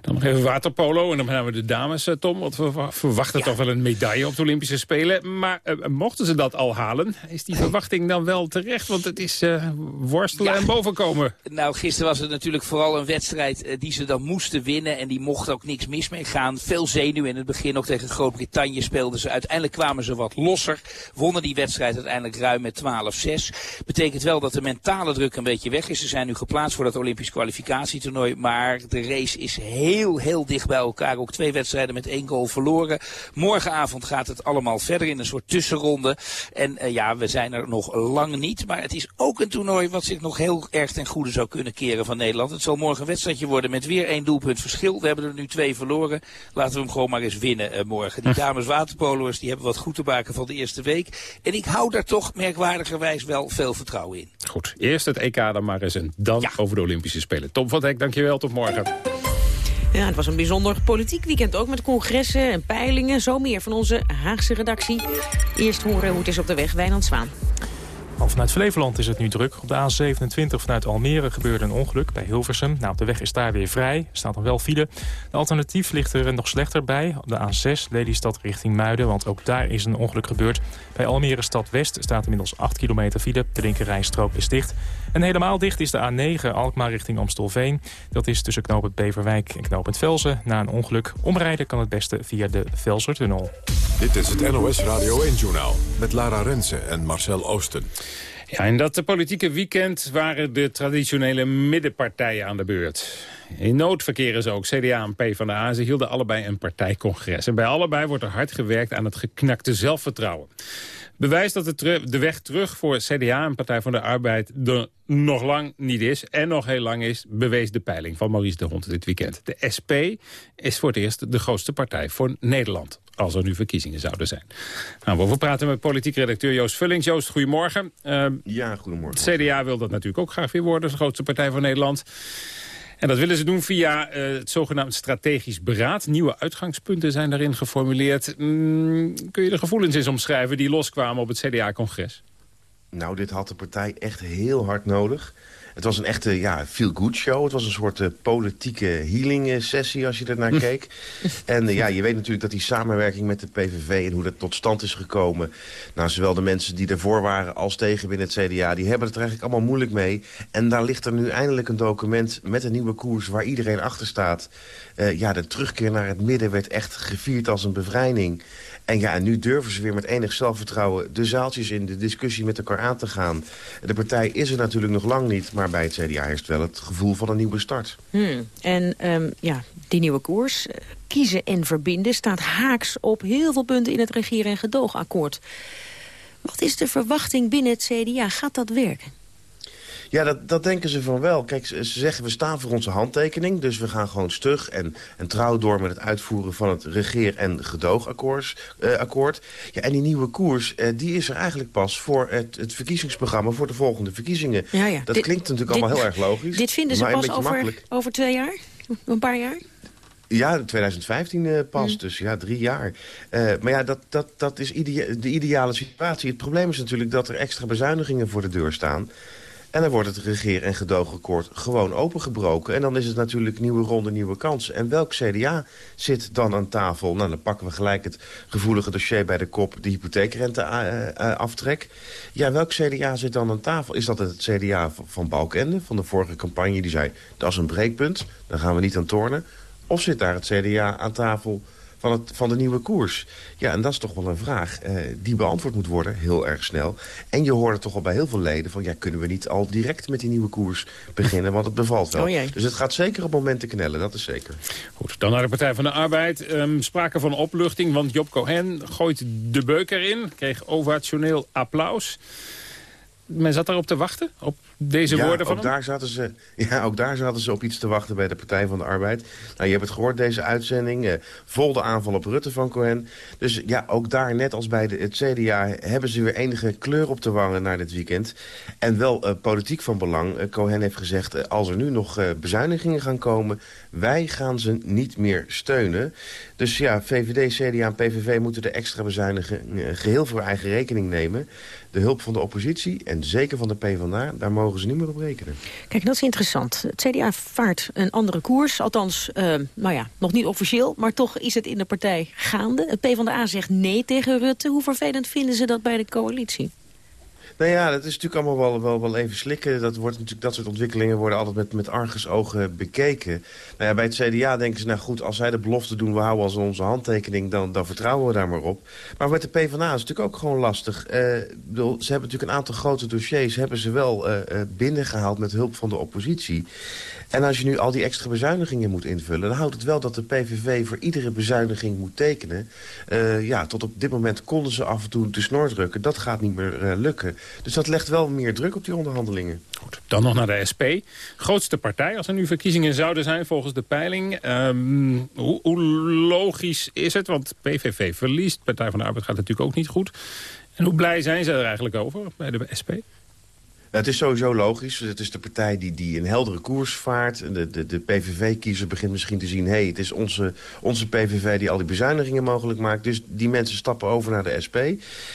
Speaker 11: Dan nog even waterpolo en dan gaan we de dames, Tom. Want we verwachten ja. toch wel een medaille op de Olympische Spelen. Maar uh, mochten ze dat al halen, is die verwachting dan wel terecht? Want het is uh, worstelen ja. en bovenkomen.
Speaker 43: Nou, gisteren was het natuurlijk vooral een wedstrijd uh, die ze dan moesten winnen. En die mocht ook niks mis mee gaan. Veel zenuw in het begin. Ook tegen Groot-Brittannië speelden ze. Uiteindelijk kwamen ze wat losser. Wonnen die wedstrijd uiteindelijk ruim met 12-6. Betekent wel dat de mentale druk een beetje weg is. Ze zijn nu geplaatst voor dat Olympisch kwalificatietoernooi. Maar de race is heel, heel dicht bij elkaar. Ook twee wedstrijden met één goal verloren. Morgenavond gaat het allemaal verder in een soort tussenronde. En uh, ja, we zijn er nog lang niet. Maar het is ook een toernooi wat zich nog heel erg ten goede zou kunnen keren van Nederland. Het zal morgen een wedstrijdje worden met weer één doelpunt verschil. We hebben er nu twee verloren. Laten we hem gewoon maar eens winnen uh, morgen. Die dames waterpoloers die hebben wat goed te maken van de eerste week. En ik hou daar toch merkwaardigerwijs wel veel vertrouwen in.
Speaker 11: Goed, eerst het EK dan maar eens en dan ja. over de Olympische Spelen. Tom van Dijk, dankjewel. Tot morgen.
Speaker 21: Ja, het was een bijzonder politiek weekend ook met congressen en peilingen. Zo meer van onze Haagse redactie. Eerst horen hoe het is op de weg, Wijnand Zwaan.
Speaker 3: Al vanuit Flevoland is het nu druk. Op de A27 vanuit Almere gebeurde een ongeluk bij Hilversum. Nou, de weg is daar weer vrij. Staat nog wel file. De alternatief ligt er nog slechter bij. Op de A6 Lelystad richting Muiden, want ook daar is een ongeluk gebeurd. Bij Almere Stad West staat inmiddels 8 kilometer file. De linkerrijstrook is dicht. En helemaal dicht is de A9 Alkmaar richting Amstelveen. Dat is tussen knooppunt Beverwijk en knooppunt Velzen. Na een ongeluk omrijden kan het beste via de Velsertunnel.
Speaker 44: Dit is het NOS Radio 1-journaal met Lara Rensen en Marcel Oosten.
Speaker 11: In dat politieke weekend waren de traditionele middenpartijen aan de beurt. In nood verkeren ze ook CDA en PvdA. Ze hielden allebei een partijcongres. En bij allebei wordt er hard gewerkt aan het geknakte zelfvertrouwen. Bewijs dat de, de, weg terug voor CDA en Partij van de Arbeid er nog lang niet is en nog heel lang is, bewees de peiling van Maurice de Hond dit weekend. De SP is voor het eerst de grootste partij voor Nederland als er nu verkiezingen zouden zijn. Nou, we over praten met politiek redacteur Joost Vullings. Joost, goedemorgen.
Speaker 45: Uh, ja, goedemorgen.
Speaker 11: Het CDA wil dat natuurlijk ook graag weer worden, de grootste partij van Nederland. En dat willen ze doen via uh, het zogenaamd strategisch beraad. Nieuwe uitgangspunten zijn daarin geformuleerd. Mm, kun je de gevoelens eens omschrijven die loskwamen op het CDA-congres?
Speaker 45: Nou, dit had de partij echt heel hard nodig. Het was een echte ja, feel-good show. Het was een soort uh, politieke healing-sessie als je er naar (laughs) keek. en uh, ja, je weet natuurlijk dat die samenwerking met de PVV... en hoe dat tot stand is gekomen... nou, zowel de mensen die ervoor waren als tegen binnen het CDA... die hebben het er eigenlijk allemaal moeilijk mee. En daar ligt er nu eindelijk een document met een nieuwe koers... waar iedereen achter staat. Uh, ja, de terugkeer naar het midden werd echt gevierd als een bevrijding. En ja, nu durven ze weer met enig zelfvertrouwen de zaaltjes in de discussie met elkaar aan te gaan. De partij is er natuurlijk nog lang niet, maar bij het CDA is wel het gevoel van een nieuwe start.
Speaker 21: Hmm. En um, ja, die nieuwe koers, kiezen en verbinden, staat haaks op heel veel punten in het regeren- en gedoogakkoord. Wat is de verwachting binnen het CDA? Gaat dat werken?
Speaker 45: Ja, dat, dat denken ze van wel. Kijk, ze zeggen we staan voor onze handtekening. Dus we gaan gewoon stug en, en trouw door met het uitvoeren van het regeer- en gedoogakkoord. Uh, akkoord. Ja, en die nieuwe koers, uh, die is er eigenlijk pas voor het, het verkiezingsprogramma voor de volgende verkiezingen.
Speaker 21: Ja, ja.
Speaker 45: Dat
Speaker 21: dit,
Speaker 45: klinkt natuurlijk dit, allemaal heel erg logisch.
Speaker 21: Dit vinden ze pas over, over twee jaar? Een paar jaar?
Speaker 45: Ja, 2015 uh, pas, mm. dus ja, drie jaar. Uh, maar ja, dat, dat, dat is idea de ideale situatie. Het probleem is natuurlijk dat er extra bezuinigingen voor de deur staan. En dan wordt het regeer- en gedoogakkoord gewoon opengebroken. En dan is het natuurlijk nieuwe ronde, nieuwe kansen. En welk CDA zit dan aan tafel? Nou, dan pakken we gelijk het gevoelige dossier bij de kop... de hypotheekrenteaftrek. Ja, welk CDA zit dan aan tafel? Is dat het CDA van Balkende, van de vorige campagne? Die zei, dat is een breekpunt, daar gaan we niet aan tornen. Of zit daar het CDA aan tafel van, het, van de nieuwe koers? Ja, en dat is toch wel een vraag eh, die beantwoord moet worden, heel erg snel. En je hoort toch al bij heel veel leden van... ja, kunnen we niet al direct met die nieuwe koers beginnen, want het bevalt wel.
Speaker 21: Oh
Speaker 45: dus het gaat zeker op momenten knellen, dat is zeker.
Speaker 11: Goed, dan naar de Partij van de Arbeid. Um, sprake van opluchting, want Job Cohen gooit de beuk erin. Kreeg ovationeel applaus. men zat daarop te wachten? Op deze
Speaker 45: ja,
Speaker 11: woorden van
Speaker 45: ook
Speaker 11: hem?
Speaker 45: daar zaten ze, (laughs) Ja, ook daar zaten ze op iets te wachten bij de Partij van de Arbeid. Nou, je hebt het gehoord, deze uitzending. Eh, vol de aanval op Rutte van Cohen. Dus ja, ook daar, net als bij de, het CDA... hebben ze weer enige kleur op de wangen naar dit weekend. En wel eh, politiek van belang. Eh, Cohen heeft gezegd, eh, als er nu nog eh, bezuinigingen gaan komen... wij gaan ze niet meer steunen. Dus ja, VVD, CDA en PVV moeten de extra bezuinigingen... eh, geheel voor eigen rekening nemen. De hulp van de oppositie en zeker van de PvdA... daar mogen ze niet op rekenen.
Speaker 21: Kijk, dat is interessant. Het CDA vaart een andere koers. Althans, eh, nou ja, nog niet officieel, maar toch is het in de partij gaande. Het PvdA zegt nee tegen Rutte. Hoe vervelend vinden ze dat bij de coalitie?
Speaker 45: Nou ja, dat is natuurlijk allemaal wel, wel, wel even slikken. Dat, wordt natuurlijk, dat soort ontwikkelingen worden altijd met, met argusogen bekeken. Nou ja, bij het CDA denken ze, nou goed, als zij de belofte doen... we houden als onze handtekening, dan, dan vertrouwen we daar maar op. Maar met de PvdA is het natuurlijk ook gewoon lastig. Eh, bedoel, ze hebben natuurlijk een aantal grote dossiers... hebben ze wel eh, binnengehaald met hulp van de oppositie. En als je nu al die extra bezuinigingen moet invullen... dan houdt het wel dat de PVV voor iedere bezuiniging moet tekenen. Eh, ja, tot op dit moment konden ze af en toe de snor drukken. Dat gaat niet meer eh, lukken. Dus dat legt wel meer druk op die onderhandelingen.
Speaker 11: Dan nog naar de SP. Grootste partij, als er nu verkiezingen zouden zijn volgens de peiling. Ehm, hoe, hoe logisch is het? Want PVV verliest. Partij van de Arbeid gaat natuurlijk ook niet goed. En hoe blij zijn ze er eigenlijk over bij de SP?
Speaker 45: Het is sowieso logisch. Het is de partij die, die een heldere koers vaart. De, de, de PVV-kiezer begint misschien te zien... hey, het is onze, onze PVV die al die bezuinigingen mogelijk maakt. Dus die mensen stappen over naar de SP.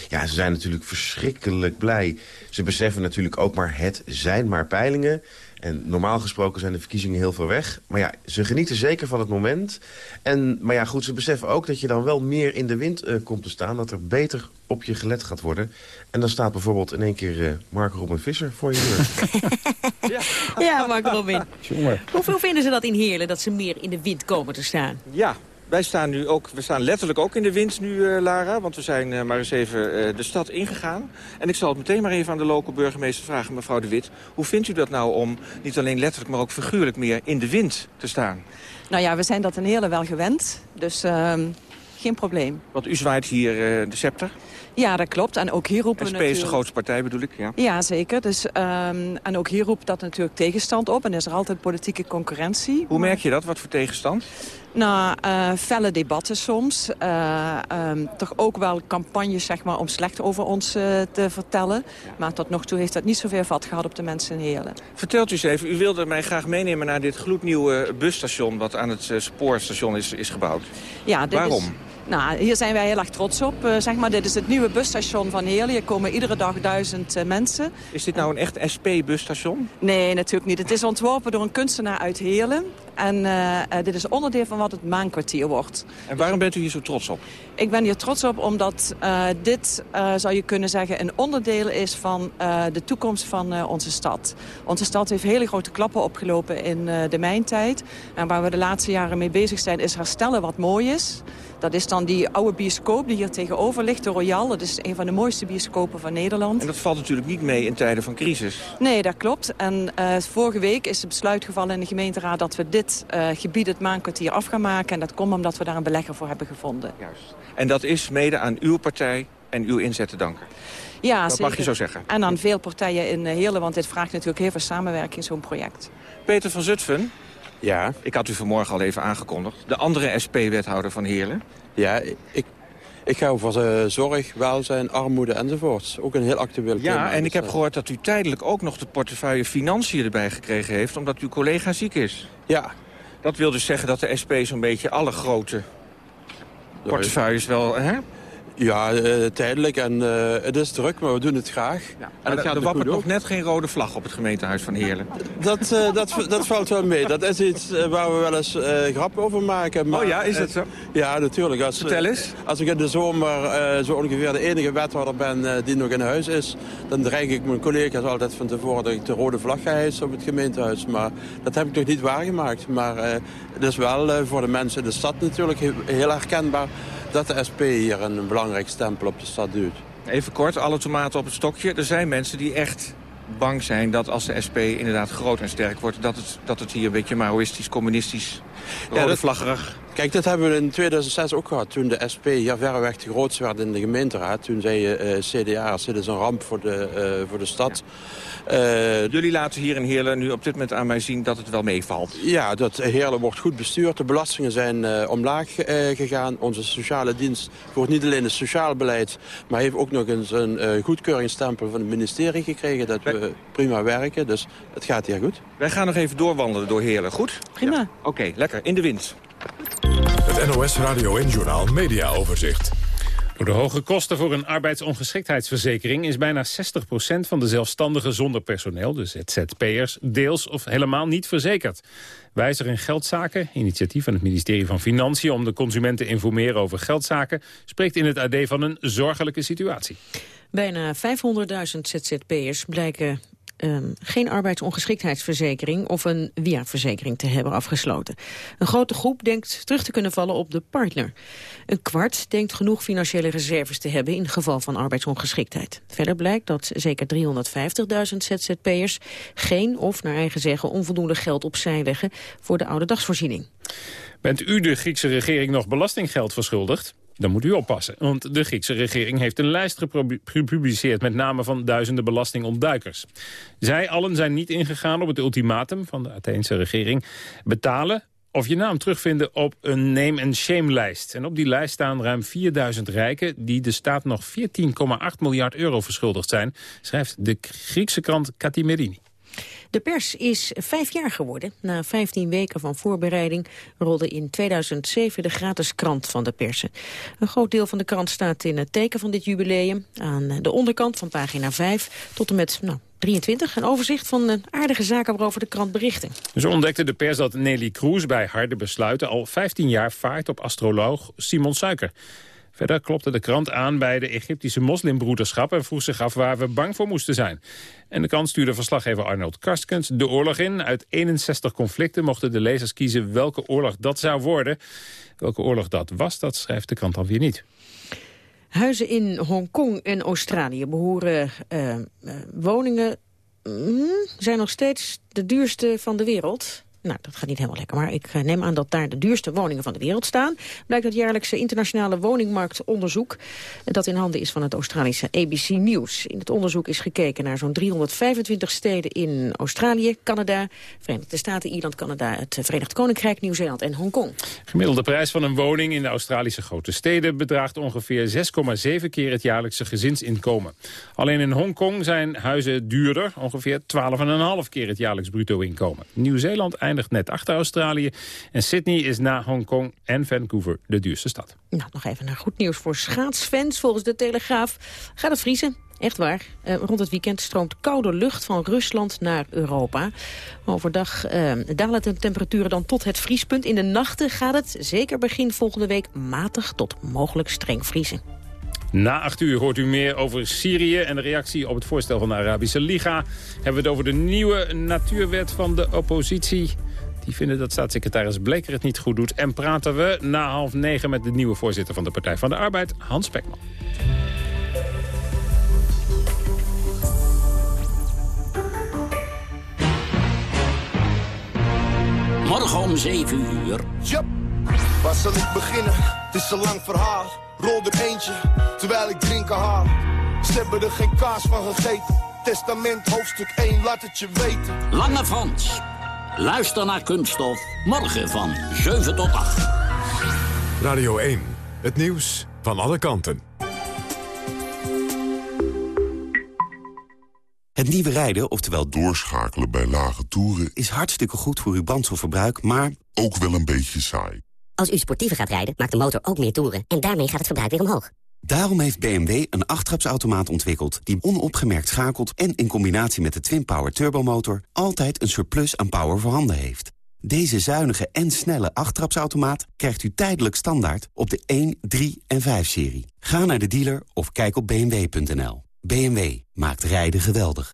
Speaker 45: Ja, ze zijn natuurlijk verschrikkelijk blij. Ze beseffen natuurlijk ook maar, het zijn maar peilingen. En normaal gesproken zijn de verkiezingen heel veel weg. Maar ja, ze genieten zeker van het moment. En, maar ja, goed, ze beseffen ook dat je dan wel meer in de wind eh, komt te staan. Dat er beter op je gelet gaat worden. En dan staat bijvoorbeeld in één keer eh Marco Robin Visser voor je deur. (laughs)
Speaker 21: Ja, Mark Robin. Hoeveel vinden ze dat in Heerlen, dat ze meer in de wind komen te staan?
Speaker 17: Ja, wij staan nu ook, we staan letterlijk ook in de wind nu, eh, Lara. Want we zijn eh, maar eens even eh, de stad ingegaan. En ik zal het meteen maar even aan de lokale burgemeester vragen, mevrouw De Wit. Hoe vindt u dat nou om niet alleen letterlijk, maar ook figuurlijk meer in de wind te staan?
Speaker 18: Nou ja, we zijn dat in Heerlen wel gewend. Dus ehm, geen probleem.
Speaker 17: Want u zwaait hier de scepter.
Speaker 18: Ja, dat klopt. En ook hier roepen
Speaker 17: SP
Speaker 18: we
Speaker 17: is de
Speaker 18: natuurlijk...
Speaker 17: grootste partij bedoel ik, ja.
Speaker 18: Ja, zeker. Dus, ehm, en ook hier roept dat natuurlijk tegenstand op. En is er altijd politieke concurrentie.
Speaker 17: Hoe merk je dat? Wat voor tegenstand?
Speaker 18: Nou, eh, felle debatten soms. Eh, ehm, toch ook wel campagnes zeg maar, om slecht over ons eh, te vertellen. Maar tot nog toe heeft dat niet zoveel vat gehad op de mensen in Heerlen.
Speaker 17: Vertelt u eens even, u wilde mij graag meenemen naar dit gloednieuwe busstation... wat aan het spoorstation is, is gebouwd.
Speaker 18: Ja,
Speaker 17: Waarom?
Speaker 18: Is, nou, hier zijn wij heel erg trots op. Eh, zeg maar, dit is het nieuwe busstation van Heerlen. Hier komen iedere dag duizend eh, mensen.
Speaker 17: Is dit nou een echt SP-busstation?
Speaker 18: Nee, natuurlijk niet. Het is ontworpen door een kunstenaar uit Heerlen. En eh, dit is onderdeel van wat het Maankwartier wordt.
Speaker 17: En waarom bent u hier zo trots op?
Speaker 18: Ik ben hier trots op omdat dit, zou je kunnen zeggen, een onderdeel is van de toekomst van onze stad. Onze stad heeft hele grote klappen opgelopen in de mijntijd. En waar we de laatste jaren mee bezig zijn is herstellen wat mooi is. Dat is dan die oude bioscoop die hier tegenover ligt, de Royal. Dat is een van de mooiste bioscopen van Nederland.
Speaker 17: En dat valt natuurlijk niet mee in tijden van crisis.
Speaker 18: Nee, dat klopt. En eh, vorige week is het besluit gevallen in de gemeenteraad... dat we dit eh, gebied, het Maankwartier, af gaan maken. En dat komt omdat we daar een belegger voor hebben gevonden.
Speaker 17: Juist. En dat is mede aan uw partij en uw inzet te danken.
Speaker 18: Ja,
Speaker 17: Dat
Speaker 18: zeker.
Speaker 17: mag je zo zeggen.
Speaker 18: En aan veel partijen in eh, Heerlen, want dit vraagt natuurlijk heel veel samenwerking, zo'n project.
Speaker 17: Peter van Zutphen. Ja. Ik had u vanmorgen al even aangekondigd. De andere SP-wethouder van Heerlen.
Speaker 46: Ja, ik, ik ga over eh, zorg, welzijn, armoede enzovoorts. Ook een heel actueel thema.
Speaker 17: Ja, en ik
Speaker 46: Dus,
Speaker 17: heb
Speaker 46: eh,
Speaker 17: gehoord dat u tijdelijk ook nog de portefeuille financiën erbij gekregen heeft... omdat uw collega ziek is.
Speaker 46: Ja.
Speaker 17: Dat wil dus zeggen dat de SP zo'n beetje alle grote portefeuilles wel... Hè?
Speaker 46: Ja, eh, tijdelijk en eh, het is druk, maar we doen het graag. en het
Speaker 17: er
Speaker 46: gaat ook
Speaker 17: wappert nog net geen rode vlag op het gemeentehuis van Heerlen.
Speaker 46: Dat, eh, dat, dat valt wel mee. Dat is iets waar we wel eens grappen over maken. Maar,
Speaker 17: Oh ja, is dat zo?
Speaker 46: ja, natuurlijk. Als,
Speaker 17: Vertel eens.
Speaker 46: Als ik in de zomer zo ongeveer de enige wethouder ben die nog in huis is... dan dreig ik mijn collega's altijd van tevoren dat ik de rode vlag ga hijsen op het gemeentehuis. Maar dat heb ik nog niet waargemaakt. Maar het is wel voor de mensen in de stad natuurlijk heel, heel herkenbaar... dat de SP hier een belangrijk stempel op de stad duwt.
Speaker 17: Even kort, alle tomaten op het stokje. Er zijn mensen die echt bang zijn dat als de SP inderdaad groot en sterk wordt... dat het, dat het hier een beetje maoïstisch, communistisch
Speaker 46: Ja, dat vlaggerig. Kijk, dat hebben we in 2006 ook gehad. Toen de SP ja, verreweg de grootste werd in de gemeenteraad. Toen zei uh, CDA, dit is een ramp voor de, uh, voor de stad.
Speaker 17: Uh, Jullie laten hier in Heerlen nu op dit moment aan mij zien dat het wel meevalt.
Speaker 46: Ja, dat Heerlen wordt goed bestuurd. De belastingen zijn uh, omlaag uh, gegaan. Onze sociale dienst voert niet alleen het sociaal beleid... maar heeft ook nog eens een goedkeuringsstempel van het ministerie gekregen... dat we prima werken. Dus het gaat hier goed.
Speaker 17: Wij gaan nog even doorwandelen door Heerlen. Goed?
Speaker 21: Prima. Ja.
Speaker 17: Oké, okay, lekker. In de wind.
Speaker 20: Het NOS Radio en Journaal Media Overzicht.
Speaker 11: Door de hoge kosten voor een arbeidsongeschiktheidsverzekering... is bijna 60% van de zelfstandigen zonder personeel, dus ZZP'ers... deels of helemaal niet verzekerd. Wijzer in Geldzaken, initiatief van het ministerie van Financiën... om de consumenten te informeren over geldzaken... spreekt in het AD van een zorgelijke situatie.
Speaker 21: Bijna 500.000 ZZP'ers blijken um, geen arbeidsongeschiktheidsverzekering of een via-verzekering te hebben afgesloten. Een grote groep denkt terug te kunnen vallen op de partner. Een kwart denkt genoeg financiële reserves te hebben in geval van arbeidsongeschiktheid. Verder blijkt dat zeker 350.000 ZZP'ers geen of naar eigen zeggen onvoldoende geld opzij leggen voor de oude dagsvoorziening.
Speaker 11: Bent u de Griekse regering nog belastinggeld verschuldigd? Dan moet u oppassen, want de Griekse regering heeft een lijst gepubliceerd... met namen van duizenden belastingontduikers. Zij allen zijn niet ingegaan op het ultimatum van de Atheense regering... betalen of je naam terugvinden op een name-and-shame-lijst. En op die lijst staan ruim 4000 rijken... die de staat nog 14,8 miljard euro verschuldigd zijn... schrijft de Griekse krant Katimerini.
Speaker 21: De pers is vijf jaar geworden. Na 15 weken van voorbereiding rolde in 2007 de gratis krant van de persen. Een groot deel van de krant staat in het teken van dit jubileum. Aan de onderkant van pagina 5 tot en met nou, 23. Een overzicht van een aardige zaken waarover de krant berichten.
Speaker 11: Zo ontdekte de pers dat Nelly Kroes bij harde besluiten al 15 jaar vaart op astroloog Simon Suiker. Verder klopte de krant aan bij de Egyptische moslimbroederschap... en vroeg zich af waar we bang voor moesten zijn. En de krant stuurde verslaggever Arnold Karskens de oorlog in. Uit 61 conflicten mochten de lezers kiezen welke oorlog dat zou worden. Welke oorlog dat was, dat schrijft de krant alweer niet.
Speaker 21: Huizen in Hongkong en Australië behoren uh, woningen... Mm, zijn nog steeds de duurste van de wereld. Nou, dat gaat niet helemaal lekker, maar ik eh, neem aan dat daar de duurste woningen van de wereld staan. Blijkt uit jaarlijkse internationale woningmarktonderzoek dat in handen is van het Australische ABC News. In het onderzoek is gekeken naar zo'n 325 steden in Australië, Canada, Verenigde Staten, Ierland, Canada, het Verenigd Koninkrijk, Nieuw-Zeeland en Hongkong.
Speaker 11: Gemiddelde prijs van een woning in de Australische grote steden bedraagt ongeveer 6,7 keer het jaarlijkse gezinsinkomen. Alleen in Hongkong zijn huizen duurder, ongeveer 12,5 keer het jaarlijks bruto inkomen. Nieuw-Zeeland eindigt net achter Australië. En Sydney is na Hongkong en Vancouver de duurste stad.
Speaker 21: Nou, nog even naar goed nieuws voor schaatsfans. Volgens de Telegraaf gaat het vriezen. Echt waar. Uh, rond het weekend stroomt koude lucht van Rusland naar Europa. Overdag uh, dalen de temperaturen dan tot het vriespunt. In de nachten gaat het, zeker begin volgende week, matig tot mogelijk streng vriezen.
Speaker 11: Na acht uur hoort u meer over Syrië en de reactie op het voorstel van de Arabische Liga. Hebben we het over de nieuwe natuurwet van de oppositie. Die vinden dat staatssecretaris Bleker het niet goed doet. En praten we na half negen met de nieuwe voorzitter van de Partij van de Arbeid, Hans Pekman.
Speaker 47: Morgen om 7 uur.
Speaker 41: Yep. Waar zal ik beginnen? Het is een lang verhaal. Rol er eentje, terwijl ik drinken haal. Ze hebben er geen kaas van gegeten. Testament hoofdstuk 1, laat het je weten.
Speaker 47: Lange Frans. Luister naar Kunststof. Morgen van 7 tot 8.
Speaker 20: Radio 1. Het nieuws van alle kanten.
Speaker 48: Het nieuwe rijden, oftewel doorschakelen bij lage toeren... is hartstikke goed voor uw brandstofverbruik, maar... ook wel een beetje saai.
Speaker 49: Als u sportiever gaat rijden, maakt de motor ook meer toeren. En daarmee gaat het verbruik weer omhoog.
Speaker 48: Daarom heeft BMW een achttrapsautomaat ontwikkeld... die onopgemerkt schakelt en in combinatie met de Twin-Power turbomotor... altijd een surplus aan power voorhanden heeft. Deze zuinige en snelle achttrapsautomaat krijgt u tijdelijk standaard... op de 1, 3 en 5-serie. Ga naar de dealer of kijk op bmw.nl. BMW maakt rijden geweldig.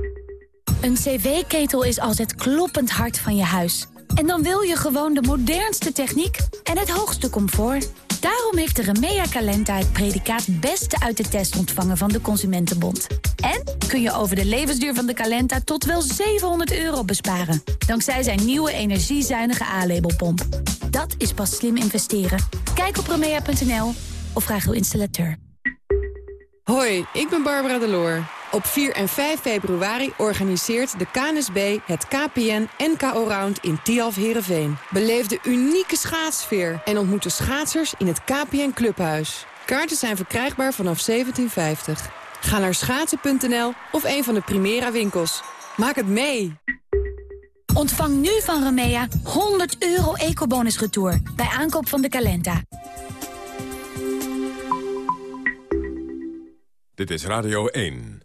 Speaker 50: Een cv-ketel is als het kloppend hart van je huis. En dan wil je gewoon de modernste techniek en het hoogste comfort. Daarom heeft de Remea Calenta het predicaat Beste uit de test ontvangen van de Consumentenbond. En kun je over de levensduur van de Calenta tot wel 700 euro besparen. Dankzij zijn nieuwe energiezuinige A-labelpomp. Dat is pas slim investeren. Kijk op remea.nl of vraag uw installateur.
Speaker 51: Hoi, ik ben Barbara Deloor. Op 4 en 5 februari organiseert de KNSB het KPN NKO Round in Tialf Herenveen. Beleef de unieke schaatsfeer en ontmoet de schaatsers in het KPN Clubhuis. Kaarten zijn verkrijgbaar vanaf 1750. Ga naar schaatsen.nl of een van de Primera winkels. Maak het mee!
Speaker 50: Ontvang nu van Remea 100 euro ecobonus retour bij aankoop van de Calenta.
Speaker 44: Dit is Radio 1.